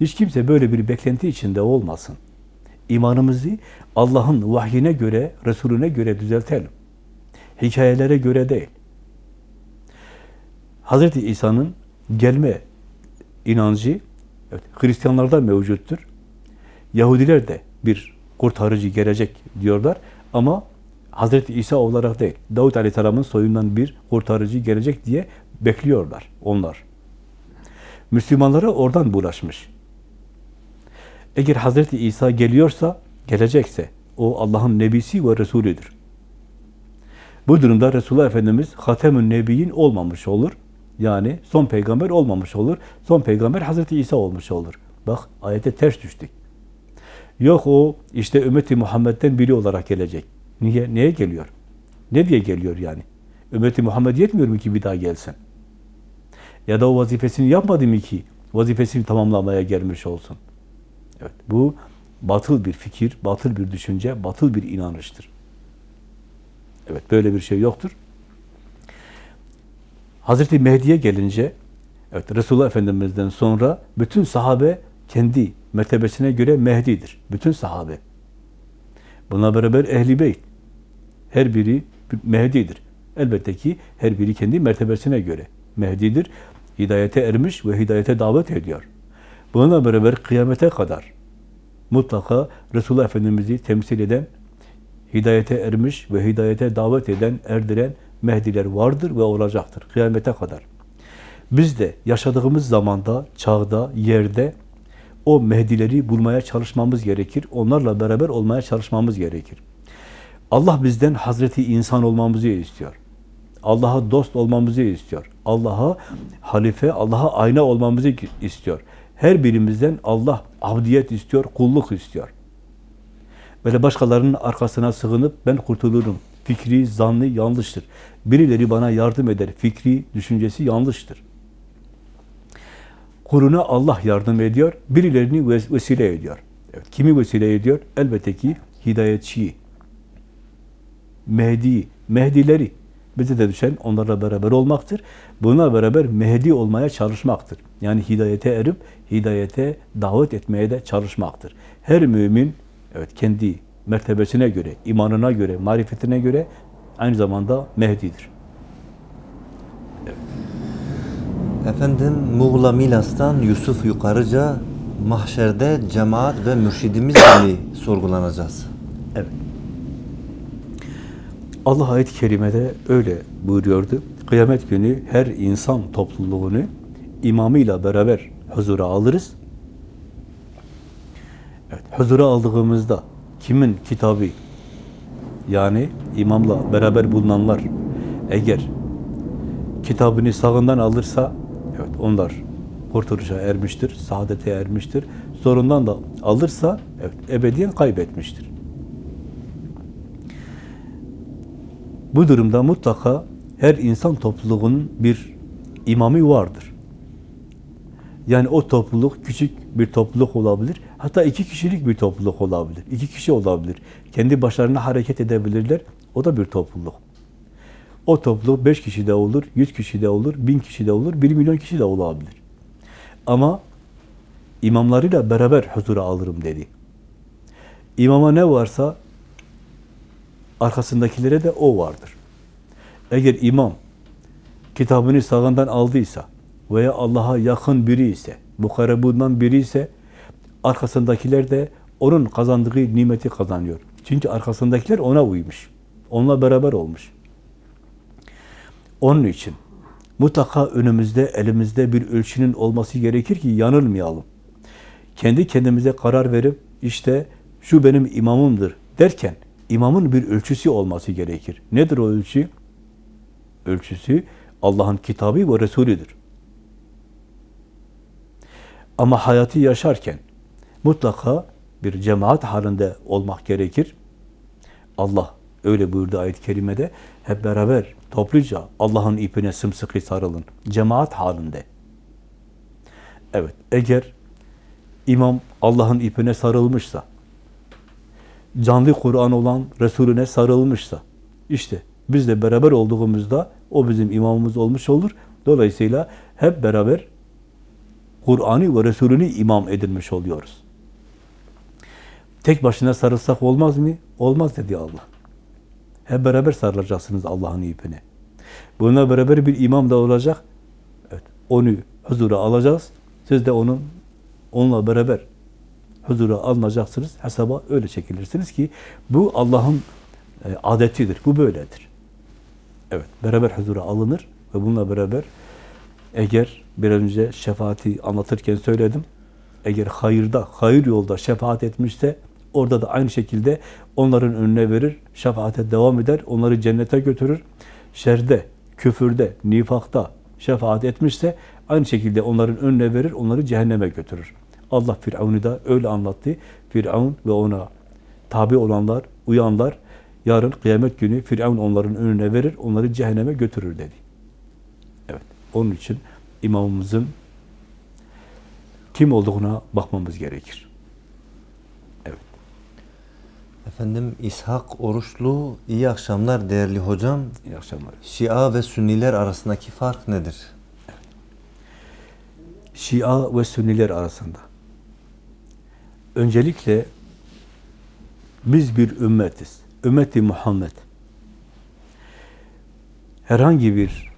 Hiç kimse böyle bir beklenti içinde olmasın. İmanımızı Allah'ın vahyine göre, Resulüne göre düzeltelim. Hikayelere göre değil. Hazreti İsa'nın gelme inancı evet, Hristiyanlarda mevcuttur. Yahudiler de bir kurtarıcı gelecek diyorlar ama Hazreti İsa olarak değil, Davut Aleyhisselam'ın soyundan bir kurtarıcı gelecek diye bekliyorlar onlar. Müslümanlara oradan bulaşmış. Eğer Hazreti İsa geliyorsa, gelecekse, o Allah'ın nebisi ve Resulüdür. Bu durumda Resulullah Efendimiz Hatemün Nebiyin olmamış olur. Yani son peygamber olmamış olur. Son peygamber Hazreti İsa olmuş olur. Bak ayete ters düştük. Yok o işte ümmeti Muhammed'den biri olarak gelecek. Niye? Neye geliyor? Ne diye geliyor yani? Ümmeti Muhammed yetmiyor mu ki bir daha gelsin? Ya da o vazifesini yapmadı mı ki vazifesini tamamlamaya gelmiş olsun? Evet, bu batıl bir fikir, batıl bir düşünce, batıl bir inanıştır. Evet, böyle bir şey yoktur. Hazreti Mehdi'ye gelince, evet Resulullah Efendimiz'den sonra bütün sahabe kendi mertebesine göre Mehdi'dir. Bütün sahabe. Buna beraber Ehli Beyt. Her biri Mehdi'dir. Elbette ki her biri kendi mertebesine göre Mehdi'dir. hidayete ermiş ve hidayete davet ediyor. Bununla beraber kıyamete kadar mutlaka Resulullah Efendimiz'i temsil eden, hidayete ermiş ve hidayete davet eden, erdiren Mehdiler vardır ve olacaktır kıyamete kadar. Biz de yaşadığımız zamanda, çağda, yerde o Mehdileri bulmaya çalışmamız gerekir. Onlarla beraber olmaya çalışmamız gerekir. Allah bizden Hazreti insan olmamızı istiyor. Allah'a dost olmamızı istiyor. Allah'a halife, Allah'a ayna olmamızı istiyor. Her birimizden Allah abdiyet istiyor, kulluk istiyor. Böyle başkalarının arkasına sığınıp ben kurtulurum. Fikri, zanlı yanlıştır. Birileri bana yardım eder. Fikri, düşüncesi yanlıştır. Kuruna Allah yardım ediyor. Birilerini ves- vesile ediyor. Evet, kimi vesile ediyor? Elbette ki hidayetçiyi, Mehdi, Mehdileri. Bize de düşen onlarla beraber olmaktır. Buna beraber Mehdi olmaya çalışmaktır. Yani hidayete erip hidayete davet etmeye de çalışmaktır. Her mümin evet kendi mertebesine göre, imanına göre, marifetine göre aynı zamanda Mehdi'dir. Efendim Muğla Milas'tan Yusuf Yukarıca mahşerde cemaat ve mürşidimizle mi sorgulanacağız? Evet. Allah ayet-i kerimede öyle buyuruyordu. Kıyamet günü her insan topluluğunu imamıyla beraber huzura alırız. Evet, huzura aldığımızda kimin kitabı yani imamla beraber bulunanlar eğer kitabını sağından alırsa evet onlar kurtuluşa ermiştir, saadete ermiştir. Sorundan da alırsa evet ebediyen kaybetmiştir. Bu durumda mutlaka her insan topluluğunun bir imamı vardır. Yani o topluluk küçük bir topluluk olabilir. Hatta iki kişilik bir topluluk olabilir. İki kişi olabilir. Kendi başlarına hareket edebilirler. O da bir topluluk. O topluluk beş kişi de olur, yüz kişi de olur, bin kişi de olur, bir milyon kişi de olabilir. Ama imamlarıyla beraber huzura alırım dedi. İmama ne varsa arkasındakilere de o vardır. Eğer imam kitabını sağından aldıysa veya Allah'a yakın biri ise, mukarebundan biri ise arkasındakiler de onun kazandığı nimeti kazanıyor. Çünkü arkasındakiler ona uymuş. Onunla beraber olmuş. Onun için mutlaka önümüzde, elimizde bir ölçünün olması gerekir ki yanılmayalım. Kendi kendimize karar verip işte şu benim imamımdır derken imamın bir ölçüsü olması gerekir. Nedir o ölçü? Ölçüsü Allah'ın kitabı ve Resulüdür. Ama hayatı yaşarken mutlaka bir cemaat halinde olmak gerekir. Allah öyle buyurdu ayet-i kerimede. Hep beraber topluca Allah'ın ipine sımsıkı sarılın. Cemaat halinde. Evet, eğer imam Allah'ın ipine sarılmışsa, canlı Kur'an olan Resulüne sarılmışsa, işte biz de beraber olduğumuzda o bizim imamımız olmuş olur. Dolayısıyla hep beraber Kur'an'ı ve Resulünü imam edilmiş oluyoruz. Tek başına sarılsak olmaz mı? Olmaz dedi Allah. Hep beraber sarılacaksınız Allah'ın ipine. Bununla beraber bir imam da olacak. Evet, onu huzura alacağız. Siz de onun onunla beraber huzura alınacaksınız. Hesaba öyle çekilirsiniz ki bu Allah'ın e, adetidir. Bu böyledir. Evet, beraber huzura alınır ve bununla beraber eğer bir önce şefaati anlatırken söyledim. Eğer hayırda, hayır yolda şefaat etmişse orada da aynı şekilde onların önüne verir, şefaate devam eder, onları cennete götürür. Şerde, küfürde, nifakta şefaat etmişse aynı şekilde onların önüne verir, onları cehenneme götürür. Allah Firavun'u da öyle anlattı. Firavun ve ona tabi olanlar, uyanlar yarın kıyamet günü Firavun onların önüne verir, onları cehenneme götürür dedi. Evet, onun için imamımızın kim olduğuna bakmamız gerekir. Evet. Efendim İshak Oruçlu, iyi akşamlar değerli hocam. İyi akşamlar. Şia ve Sünniler arasındaki fark nedir? Şia ve Sünniler arasında. Öncelikle biz bir ümmetiz. Ümmeti Muhammed. Herhangi bir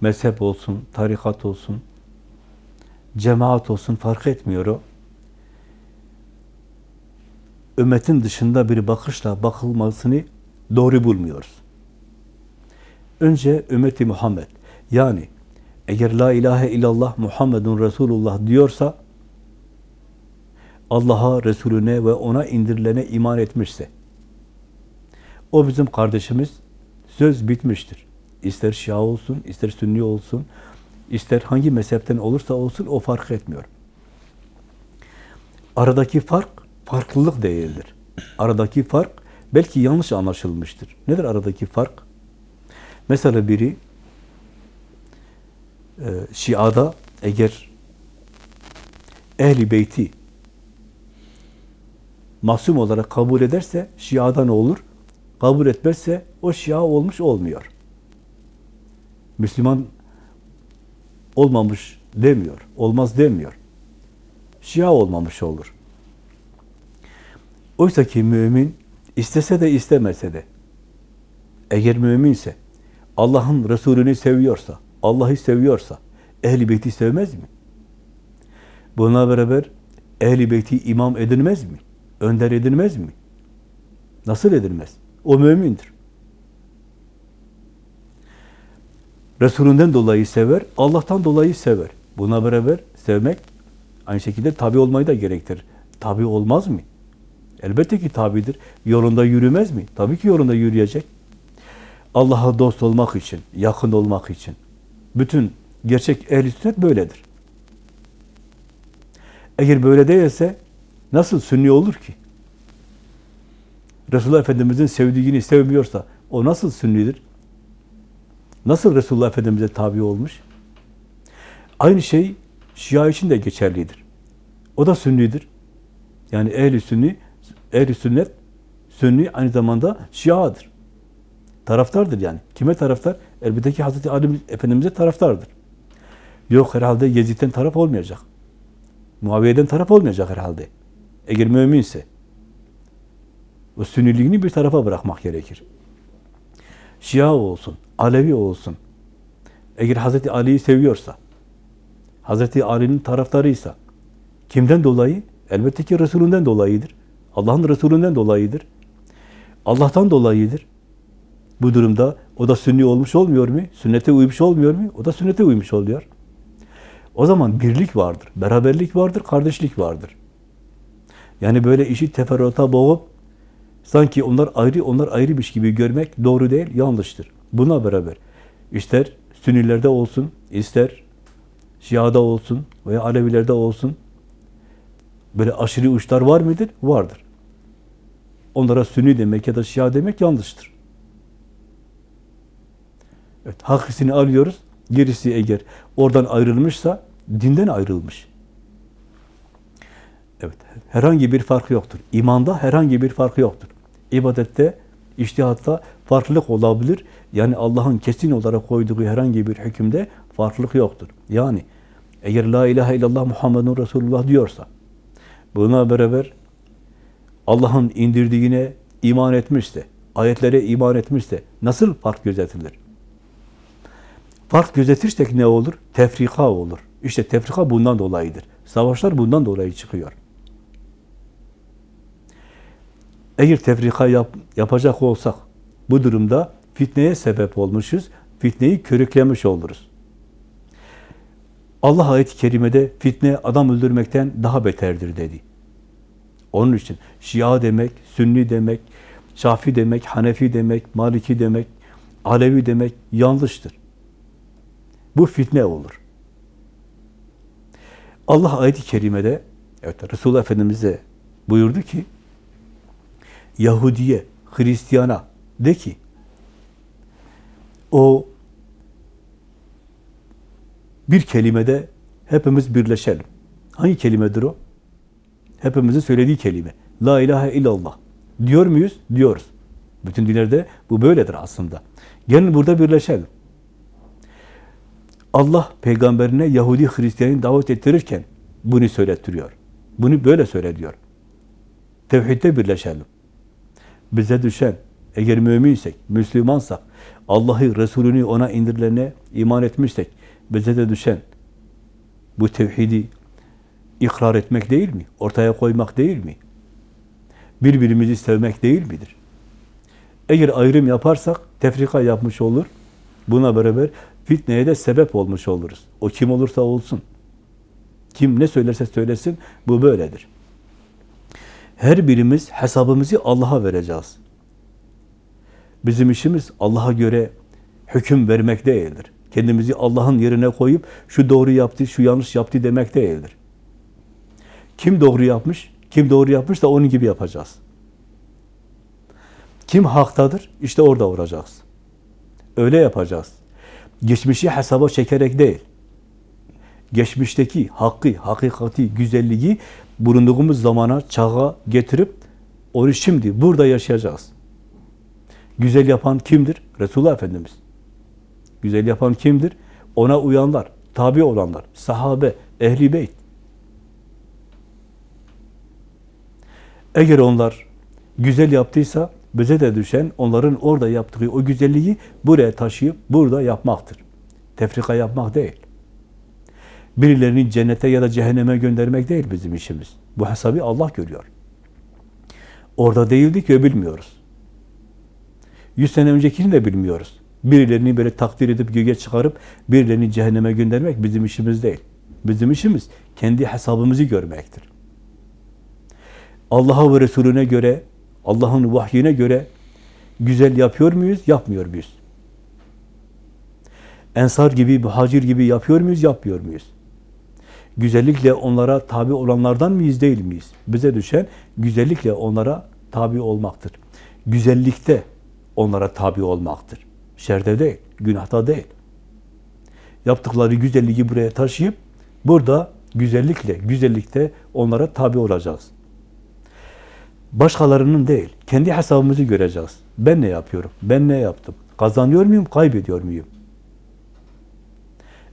mezhep olsun, tarikat olsun, cemaat olsun fark etmiyor o. Ümmetin dışında bir bakışla bakılmasını doğru bulmuyoruz. Önce ümmeti Muhammed. Yani eğer la ilahe illallah Muhammedun Resulullah diyorsa Allah'a, Resulüne ve ona indirilene iman etmişse o bizim kardeşimiz söz bitmiştir. İster Şia olsun, ister Sünni olsun, ister hangi mezhepten olursa olsun o fark etmiyor. Aradaki fark farklılık değildir. Aradaki fark belki yanlış anlaşılmıştır. Nedir aradaki fark? Mesela biri e, Şia'da eğer Ehli Beyti masum olarak kabul ederse Şia'da ne olur? Kabul etmezse o Şia olmuş olmuyor. Müslüman olmamış demiyor. Olmaz demiyor. Şia olmamış olur. Oysa ki mümin istese de istemese de eğer müminse Allah'ın Resulünü seviyorsa, Allah'ı seviyorsa Ehl-i Beyt'i sevmez mi? Buna beraber Ehl-i Beyt'i imam edilmez mi? Önder edilmez mi? Nasıl edilmez? O mümindir. Resulünden dolayı sever, Allah'tan dolayı sever. Buna beraber sevmek aynı şekilde tabi olmayı da gerektirir. Tabi olmaz mı? Elbette ki tabidir. Yolunda yürümez mi? Tabii ki yolunda yürüyecek. Allah'a dost olmak için, yakın olmak için. Bütün gerçek ehl-i sünnet böyledir. Eğer böyle değilse nasıl sünni olur ki? Resulullah Efendimiz'in sevdiğini sevmiyorsa o nasıl sünnidir? Nasıl Resulullah Efendimiz'e tabi olmuş? Aynı şey Şia için de geçerlidir. O da sünnidir. Yani ehl-i sünni, ehl-i sünnet, sünni aynı zamanda Şia'dır. Taraftardır yani. Kime taraftar? Elbette ki Hazreti Ali Efendimiz'e taraftardır. Yok herhalde Yezid'den taraf olmayacak. Muaviye'den taraf olmayacak herhalde. Eğer müminse. O sünniliğini bir tarafa bırakmak gerekir. Şia olsun, Alevi olsun. Eğer Hazreti Ali'yi seviyorsa, Hazreti Ali'nin taraftarıysa, kimden dolayı? Elbette ki Resulünden dolayıdır. Allah'ın Resulünden dolayıdır. Allah'tan dolayıdır. Bu durumda o da sünni olmuş olmuyor mu? Sünnete uymuş olmuyor mu? O da sünnete uymuş oluyor. O zaman birlik vardır, beraberlik vardır, kardeşlik vardır. Yani böyle işi teferruata boğup sanki onlar ayrı, onlar ayrıymış gibi görmek doğru değil, yanlıştır. Buna beraber ister Sünnilerde olsun, ister Şia'da olsun veya Alevilerde olsun böyle aşırı uçlar var mıdır? Vardır. Onlara Sünni demek ya da Şia demek yanlıştır. Evet, hakisini alıyoruz. Gerisi eğer oradan ayrılmışsa dinden ayrılmış. Evet, herhangi bir fark yoktur. İmanda herhangi bir fark yoktur. İbadette, iştihatta farklılık olabilir. Yani Allah'ın kesin olarak koyduğu herhangi bir hükümde farklılık yoktur. Yani eğer la ilahe illallah Muhammedun Resulullah diyorsa, buna beraber Allah'ın indirdiğine iman etmişse, ayetlere iman etmişse nasıl fark gözetilir? Fark gözetirsek ne olur? Tefrika olur. İşte tefrika bundan dolayıdır. Savaşlar bundan dolayı çıkıyor. Eğer tefrika yap, yapacak olsak, bu durumda fitneye sebep olmuşuz, fitneyi körüklemiş oluruz. Allah ayet-i kerimede fitne adam öldürmekten daha beterdir dedi. Onun için Şia demek, Sünni demek, Şafi demek, Hanefi demek, Maliki demek, Alevi demek yanlıştır. Bu fitne olur. Allah ayet-i kerimede evet Resulullah Efendimiz'e buyurdu ki Yahudiye, Hristiyana de ki o bir kelimede hepimiz birleşelim. Hangi kelimedir o? Hepimizin söylediği kelime. La ilahe illallah. Diyor muyuz? Diyoruz. Bütün dinlerde bu böyledir aslında. Gelin burada birleşelim. Allah peygamberine Yahudi Hristiyanı davet ettirirken bunu söylettiriyor. Bunu böyle söyle diyor. Tevhidde birleşelim. Bize düşen, eğer müminsek, Müslümansak, Allah'ı, Resulünü ona indirilene iman etmişsek, bize de düşen bu tevhidi ikrar etmek değil mi? Ortaya koymak değil mi? Birbirimizi sevmek değil midir? Eğer ayrım yaparsak tefrika yapmış olur. Buna beraber fitneye de sebep olmuş oluruz. O kim olursa olsun. Kim ne söylerse söylesin bu böyledir. Her birimiz hesabımızı Allah'a vereceğiz. Bizim işimiz Allah'a göre hüküm vermek değildir. Kendimizi Allah'ın yerine koyup şu doğru yaptı, şu yanlış yaptı demek değildir. Kim doğru yapmış, kim doğru yapmış da onun gibi yapacağız. Kim haktadır? İşte orada olacağız. Öyle yapacağız. Geçmişi hesaba çekerek değil. Geçmişteki hakkı, hakikati, güzelliği bulunduğumuz zamana, çağa getirip onu şimdi burada yaşayacağız. Güzel yapan kimdir? Resulullah Efendimiz. Güzel yapan kimdir? Ona uyanlar, tabi olanlar, sahabe, ehli beyt. Eğer onlar güzel yaptıysa bize de düşen onların orada yaptığı o güzelliği buraya taşıyıp burada yapmaktır. Tefrika yapmak değil. Birilerini cennete ya da cehenneme göndermek değil bizim işimiz. Bu hesabı Allah görüyor. Orada değildik ve bilmiyoruz. Yüz sene öncekini de bilmiyoruz. Birilerini böyle takdir edip göğe çıkarıp birilerini cehenneme göndermek bizim işimiz değil. Bizim işimiz kendi hesabımızı görmektir. Allah'a ve Resulüne göre, Allah'ın vahyine göre güzel yapıyor muyuz, yapmıyor muyuz? Ensar gibi, muhacir gibi yapıyor muyuz, yapmıyor muyuz? Güzellikle onlara tabi olanlardan mıyız, değil miyiz? Bize düşen güzellikle onlara tabi olmaktır. Güzellikte onlara tabi olmaktır. Şerde değil, günahta değil. Yaptıkları güzelliği buraya taşıyıp burada güzellikle, güzellikte onlara tabi olacağız. Başkalarının değil, kendi hesabımızı göreceğiz. Ben ne yapıyorum? Ben ne yaptım? Kazanıyor muyum, kaybediyor muyum?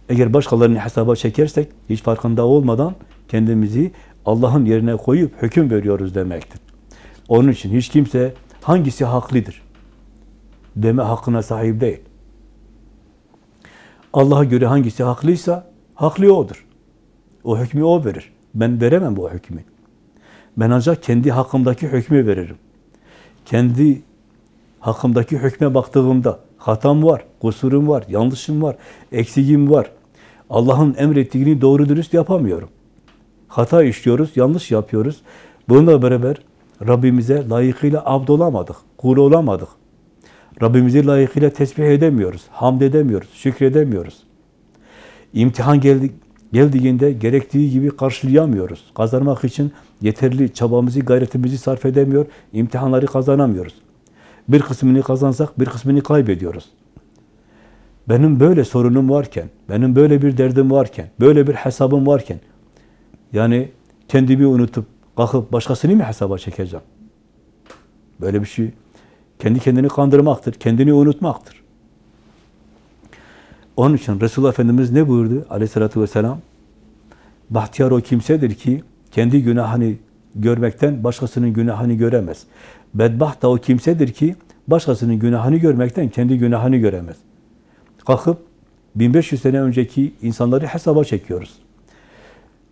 Eğer başkalarını hesaba çekersek, hiç farkında olmadan kendimizi Allah'ın yerine koyup hüküm veriyoruz demektir. Onun için hiç kimse hangisi haklıdır deme hakkına sahip değil. Allah'a göre hangisi haklıysa, haklı O'dur. O hükmü O verir. Ben veremem bu hükmü. Ben ancak kendi hakkımdaki hükmü veririm. Kendi hakkımdaki hükme baktığımda hatam var, kusurum var, yanlışım var, eksiğim var. Allah'ın emrettiğini doğru dürüst yapamıyorum. Hata işliyoruz, yanlış yapıyoruz. Bununla beraber Rabbimize layıkıyla abd olamadık, kul olamadık. Rabbimizi layıkıyla tesbih edemiyoruz, hamd edemiyoruz, şükredemiyoruz. İmtihan geldi, geldiğinde gerektiği gibi karşılayamıyoruz. Kazanmak için yeterli çabamızı, gayretimizi sarf edemiyor, imtihanları kazanamıyoruz. Bir kısmını kazansak bir kısmını kaybediyoruz. Benim böyle sorunum varken, benim böyle bir derdim varken, böyle bir hesabım varken, yani kendimi unutup kalkıp başkasını mı hesaba çekeceğim? Böyle bir şey kendi kendini kandırmaktır, kendini unutmaktır. Onun için Resulullah Efendimiz ne buyurdu aleyhissalatü vesselam? Bahtiyar o kimsedir ki kendi günahını görmekten başkasının günahını göremez. Bedbaht da o kimsedir ki başkasının günahını görmekten kendi günahını göremez. Kalkıp 1500 sene önceki insanları hesaba çekiyoruz.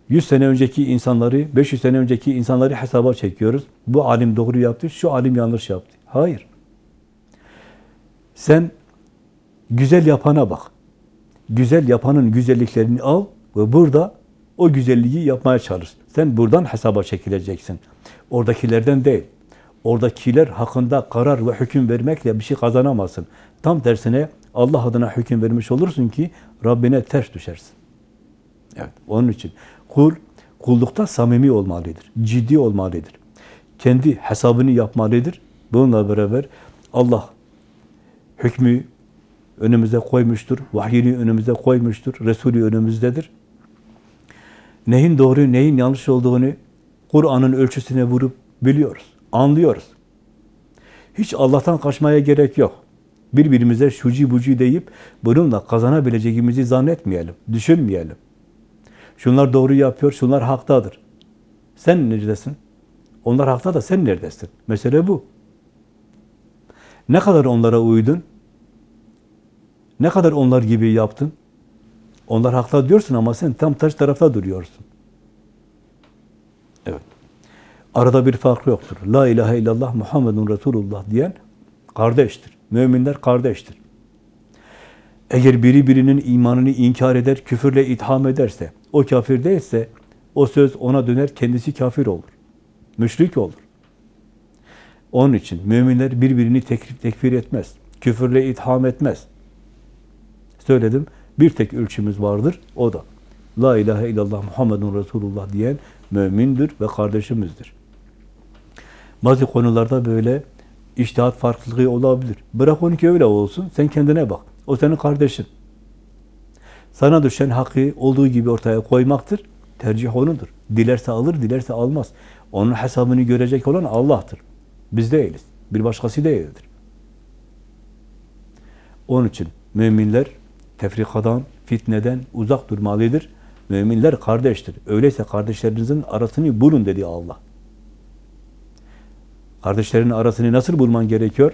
100 sene önceki insanları, 500 sene önceki insanları hesaba çekiyoruz. Bu alim doğru yaptı, şu alim yanlış yaptı. Hayır. Sen güzel yapana bak. Güzel yapanın güzelliklerini al ve burada o güzelliği yapmaya çalış. Sen buradan hesaba çekileceksin. Oradakilerden değil. Oradakiler hakkında karar ve hüküm vermekle bir şey kazanamazsın. Tam tersine Allah adına hüküm vermiş olursun ki Rabbine ters düşersin. Evet, onun için kul kullukta samimi olmalıdır, ciddi olmalıdır. Kendi hesabını yapmalıdır. Bununla beraber Allah hükmü önümüze koymuştur, vahyini önümüze koymuştur, Resulü önümüzdedir. Neyin doğru, neyin yanlış olduğunu Kur'an'ın ölçüsüne vurup biliyoruz, anlıyoruz. Hiç Allah'tan kaçmaya gerek yok. Birbirimize şucu bucu deyip bununla kazanabileceğimizi zannetmeyelim, düşünmeyelim. Şunlar doğru yapıyor, şunlar haktadır. Sen neredesin? Onlar hakta da sen neredesin? Mesele bu. Ne kadar onlara uydun? Ne kadar onlar gibi yaptın? Onlar haklı diyorsun ama sen tam ters tarafta duruyorsun. Evet. Arada bir fark yoktur. La ilahe illallah Muhammedun Resulullah diyen kardeştir. Müminler kardeştir. Eğer biri birinin imanını inkar eder, küfürle itham ederse, o kafir değilse, o söz ona döner, kendisi kafir olur. Müşrik olur. Onun için müminler birbirini tekfir etmez. Küfürle itham etmez. Söyledim, bir tek ölçümüz vardır, o da. La ilahe illallah Muhammedun Resulullah diyen mümindir ve kardeşimizdir. Bazı konularda böyle iştihat farklılığı olabilir. Bırak onu ki öyle olsun, sen kendine bak. O senin kardeşin. Sana düşen hakkı olduğu gibi ortaya koymaktır. Tercih onudur. Dilerse alır, dilerse almaz. Onun hesabını görecek olan Allah'tır. Biz değiliz. Bir başkası değildir. Onun için müminler tefrikadan, fitneden uzak durmalıdır. Müminler kardeştir. Öyleyse kardeşlerinizin arasını bulun dedi Allah. Kardeşlerin arasını nasıl bulman gerekiyor?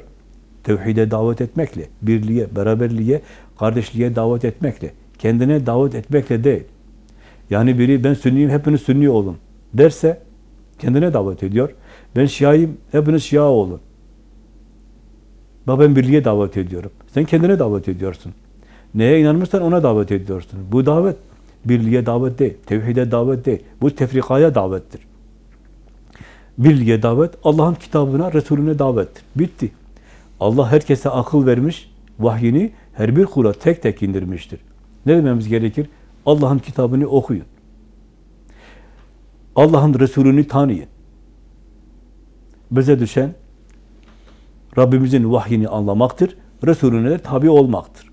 Tevhide davet etmekle, birliğe, beraberliğe, kardeşliğe davet etmekle, kendine davet etmekle değil. Yani biri ben sünniyim, hepiniz sünni olun derse kendine davet ediyor. Ben şiayım, hepiniz şia olun. Ben birliğe davet ediyorum. Sen kendine davet ediyorsun. Neye inanmışsan ona davet ediyorsun. Bu davet birliğe davet değil, tevhide davet değil. Bu tefrikaya davettir. Birliğe davet Allah'ın kitabına, Resulüne davettir. Bitti. Allah herkese akıl vermiş, vahyini her bir kula tek tek indirmiştir. Ne dememiz gerekir? Allah'ın kitabını okuyun. Allah'ın Resulünü tanıyın. Bize düşen Rabbimizin vahyini anlamaktır, Resulüne de tabi olmaktır.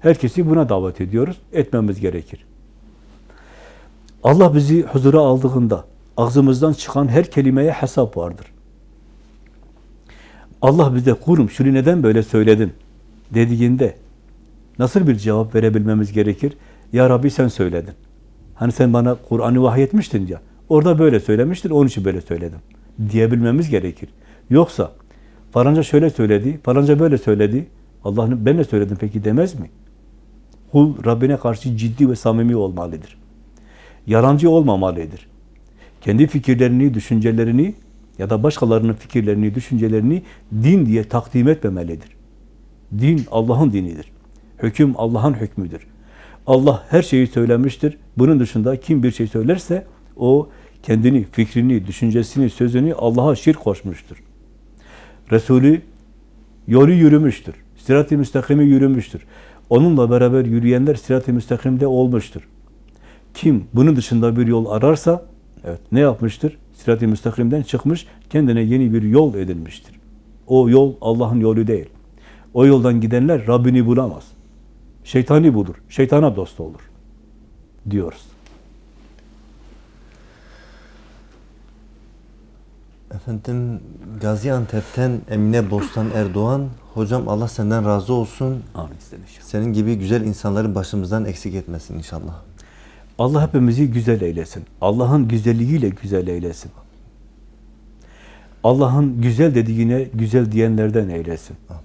Herkesi buna davet ediyoruz, etmemiz gerekir. Allah bizi huzura aldığında ağzımızdan çıkan her kelimeye hesap vardır. Allah bize kurum şunu neden böyle söyledin dediğinde nasıl bir cevap verebilmemiz gerekir? Ya Rabbi sen söyledin. Hani sen bana Kur'an'ı vahyetmiştin ya. Orada böyle söylemiştir, onun için böyle söyledim. Diyebilmemiz gerekir. Yoksa falanca şöyle söyledi, falanca böyle söyledi. Allah ben ne söyledim peki demez mi? Kul Rabbine karşı ciddi ve samimi olmalıdır. Yalancı olmamalıdır. Kendi fikirlerini, düşüncelerini ya da başkalarının fikirlerini, düşüncelerini din diye takdim etmemelidir. Din Allah'ın dinidir. Hüküm Allah'ın hükmüdür. Allah her şeyi söylemiştir. Bunun dışında kim bir şey söylerse o kendini, fikrini, düşüncesini, sözünü Allah'a şirk koşmuştur. Resulü yolu yürümüştür. Sirat-i müstakimi yürümüştür. Onunla beraber yürüyenler sirat-i müstakimde olmuştur. Kim bunun dışında bir yol ararsa evet ne yapmıştır? Sirat-i müstakimden çıkmış, kendine yeni bir yol edinmiştir. O yol Allah'ın yolu değil. O yoldan gidenler Rabbini bulamaz. Şeytani budur. Şeytana dost olur. Diyoruz. Efendim Gaziantep'ten Emine Bostan Erdoğan. Hocam Allah senden razı olsun. Amin inşallah. Senin gibi güzel insanları başımızdan eksik etmesin inşallah. Allah hepimizi güzel eylesin. Allah'ın güzelliğiyle güzel eylesin. Allah'ın güzel dediğine güzel diyenlerden eylesin. Amin.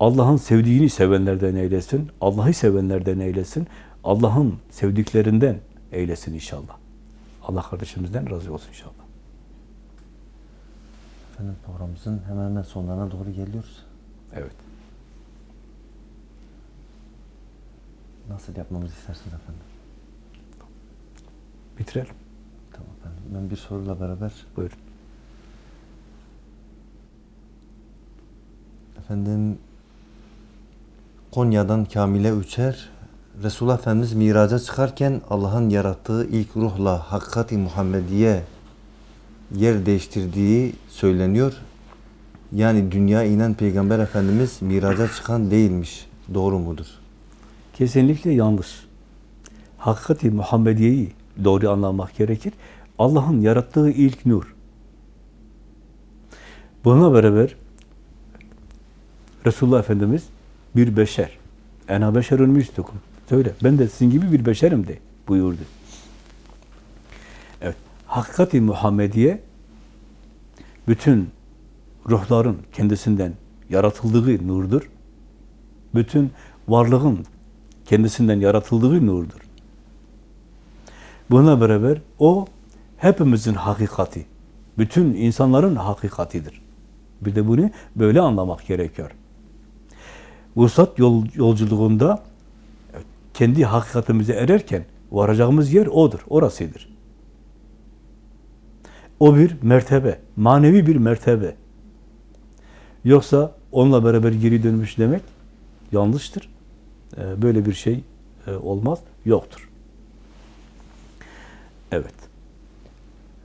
Allah'ın sevdiğini sevenlerden eylesin. Allah'ı sevenlerden eylesin. Allah'ın sevdiklerinden eylesin inşallah. Allah kardeşimizden razı olsun inşallah. Efendim programımızın hemen hemen sonlarına doğru geliyoruz. Evet. Nasıl yapmamızı istersiniz efendim? Bitirelim. Tamam efendim. Ben bir soruyla beraber Buyurun. efendim Konya'dan Kamil'e Üçer Resulullah Efendimiz miraca çıkarken Allah'ın yarattığı ilk ruhla hakikati Muhammediye yer değiştirdiği söyleniyor. Yani dünya inen Peygamber Efendimiz miraca çıkan değilmiş. Doğru mudur? Kesinlikle yanlış. Hakikati Muhammediye'yi doğru anlamak gerekir. Allah'ın yarattığı ilk nur. Bununla beraber Resulullah Efendimiz bir beşer. Ena beşerun müstukum. Söyle. Ben de sizin gibi bir beşerim de buyurdu. Hakikati Muhammediye bütün ruhların kendisinden yaratıldığı nurdur. Bütün varlığın kendisinden yaratıldığı nurdur. Bununla beraber o hepimizin hakikati. Bütün insanların hakikatidir. Bir de bunu böyle anlamak gerekiyor. Vuslat yol, yolculuğunda kendi hakikatimize ererken varacağımız yer odur, orasıdır. O bir mertebe, manevi bir mertebe. Yoksa onunla beraber geri dönmüş demek yanlıştır. Ee, Böyle bir şey e, olmaz, yoktur. Evet.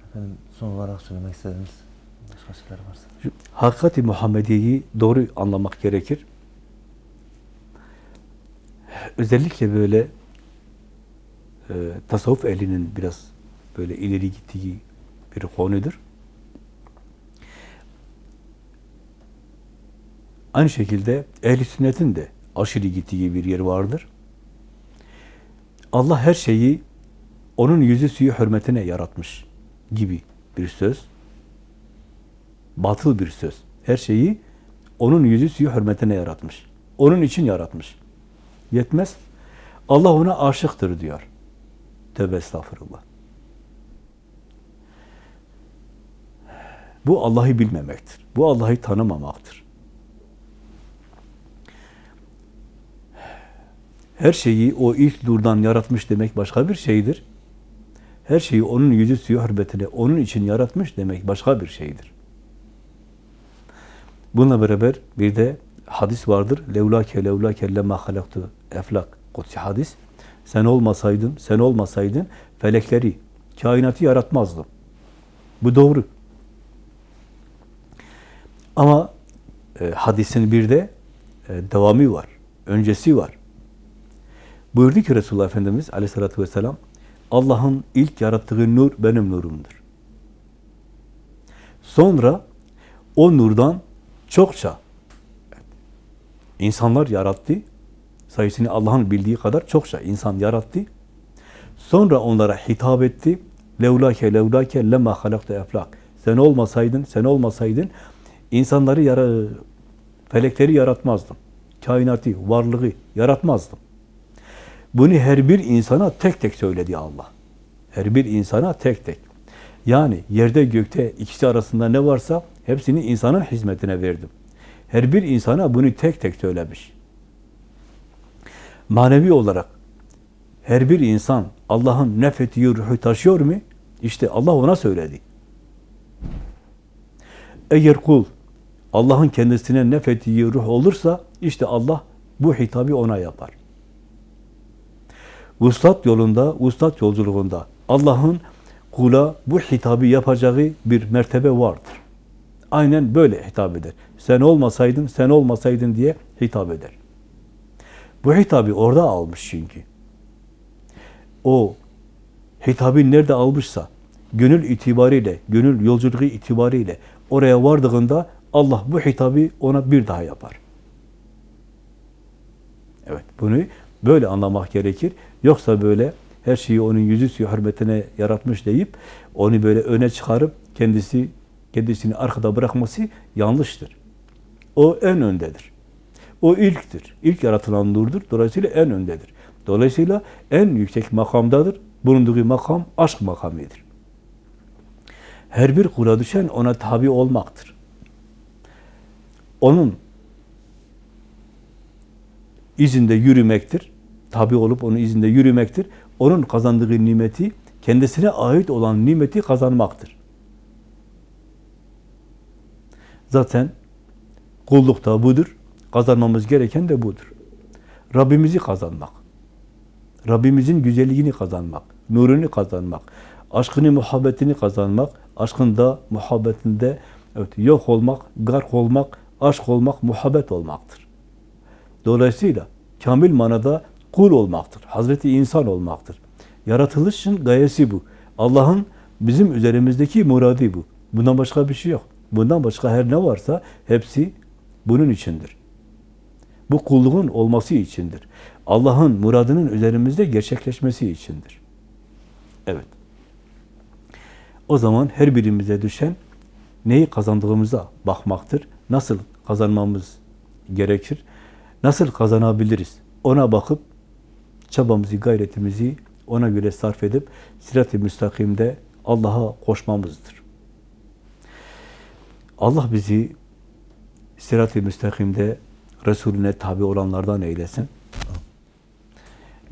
Efendim son olarak söylemek istediğiniz başka şeyler varsa. Hakikati Muhammediye'yi doğru anlamak gerekir. Özellikle böyle e, tasavvuf ehlinin biraz böyle ileri gittiği bir konudur. Aynı şekilde ehli sünnetin de aşırı gittiği bir yer vardır. Allah her şeyi onun yüzü suyu hürmetine yaratmış gibi bir söz. Batıl bir söz. Her şeyi onun yüzü suyu hürmetine yaratmış. Onun için yaratmış. Yetmez. Allah ona aşıktır diyor. Tövbe estağfurullah. Bu Allah'ı bilmemektir. Bu Allah'ı tanımamaktır. Her şeyi o ilk nurdan yaratmış demek başka bir şeydir. Her şeyi onun yüzü suyu hürmetine, onun için yaratmış demek başka bir şeydir. Bununla beraber bir de hadis vardır. Levlake levlake lemma halaktu eflak. Kutsi hadis. Sen olmasaydın, sen olmasaydın felekleri, kainatı yaratmazdım. Bu doğru. Ama e, hadisin bir de e, devamı var. Öncesi var. Buyurdu ki Resulullah Efendimiz aleyhissalatü vesselam Allah'ın ilk yarattığı nur benim nurumdur. Sonra o nurdan çokça insanlar yarattı. Sayısını Allah'ın bildiği kadar çokça insan yarattı. Sonra onlara hitap etti. Levlake levlake lemma halaktu eflak. Sen olmasaydın, sen olmasaydın insanları yara felekleri yaratmazdım. Kainatı, varlığı yaratmazdım. Bunu her bir insana tek tek söyledi Allah. Her bir insana tek tek. Yani yerde gökte ikisi arasında ne varsa hepsini insanın hizmetine verdim. Her bir insana bunu tek tek söylemiş. Manevi olarak her bir insan Allah'ın nefettiği ruhu taşıyor mu? İşte Allah ona söyledi. Eğer kul Allah'ın kendisine nefettiği ruh olursa işte Allah bu hitabı ona yapar. Vuslat yolunda, vuslat yolculuğunda Allah'ın kula bu hitabı yapacağı bir mertebe vardır. Aynen böyle hitap eder. Sen olmasaydın, sen olmasaydın diye hitap eder. Bu hitabı orada almış çünkü. O hitabı nerede almışsa, gönül itibariyle, gönül yolculuğu itibariyle oraya vardığında Allah bu hitabı ona bir daha yapar. Evet, bunu böyle anlamak gerekir. Yoksa böyle her şeyi onun yüzü suyu hürmetine yaratmış deyip onu böyle öne çıkarıp kendisi kendisini arkada bırakması yanlıştır. O en öndedir. O ilktir. İlk yaratılan nurdur. Dolayısıyla en öndedir. Dolayısıyla en yüksek makamdadır. Bulunduğu makam aşk makamidir. Her bir kula düşen ona tabi olmaktır. Onun izinde yürümektir. Tabi olup onun izinde yürümektir. Onun kazandığı nimeti, kendisine ait olan nimeti kazanmaktır. Zaten kulluk da budur. Kazanmamız gereken de budur. Rabbimizi kazanmak. Rabbimizin güzelliğini kazanmak. Nurunu kazanmak. Aşkını, muhabbetini kazanmak. Aşkında, muhabbetinde evet, yok olmak, gark olmak, aşk olmak, muhabbet olmaktır. Dolayısıyla kamil manada kul olmaktır. Hazreti insan olmaktır. Yaratılışın gayesi bu. Allah'ın bizim üzerimizdeki muradı bu. Bundan başka bir şey yok. Bundan başka her ne varsa hepsi bunun içindir. Bu kulluğun olması içindir. Allah'ın muradının üzerimizde gerçekleşmesi içindir. Evet. O zaman her birimize düşen neyi kazandığımıza bakmaktır. Nasıl kazanmamız gerekir. Nasıl kazanabiliriz? Ona bakıp çabamızı, gayretimizi ona göre sarf edip sirat-i müstakimde Allah'a koşmamızdır. Allah bizi sirat-i müstakimde Resulüne tabi olanlardan eylesin.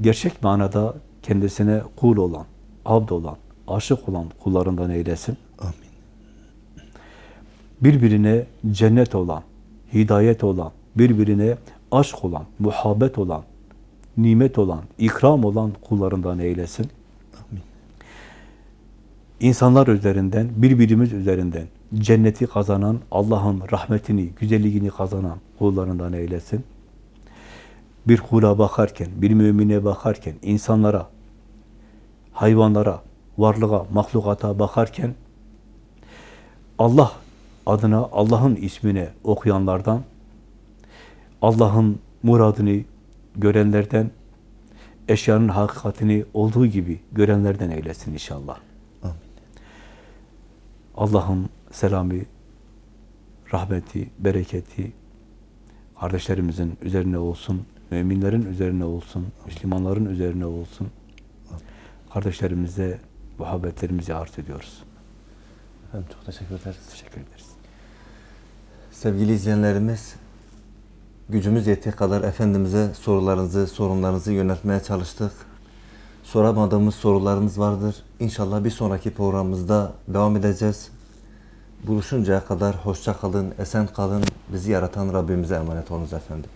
Gerçek manada kendisine kul olan, abd olan, aşık olan kullarından eylesin. Birbirine cennet olan, hidayet olan, birbirine aşk olan, muhabbet olan, nimet olan, ikram olan kullarından eylesin. İnsanlar üzerinden, birbirimiz üzerinden cenneti kazanan, Allah'ın rahmetini, güzelliğini kazanan kullarından eylesin. Bir kula bakarken, bir mümine bakarken, insanlara, hayvanlara, varlığa, mahlukata bakarken Allah adına, Allah'ın ismine okuyanlardan, Allah'ın muradını görenlerden, eşyanın hakikatini olduğu gibi görenlerden eylesin inşallah. Amin. Allah'ın selamı, rahmeti, bereketi kardeşlerimizin üzerine olsun, müminlerin üzerine olsun, Müslümanların üzerine olsun. Kardeşlerimize muhabbetlerimizi arz ediyoruz. Efendim çok teşekkür ederiz. Teşekkür ederiz. Sevgili izleyenlerimiz, gücümüz yettiği kadar Efendimiz'e sorularınızı, sorunlarınızı yöneltmeye çalıştık. Soramadığımız sorularımız vardır. İnşallah bir sonraki programımızda devam edeceğiz. Buluşuncaya kadar hoşça kalın, esen kalın. Bizi yaratan Rabbimize emanet olunuz efendim.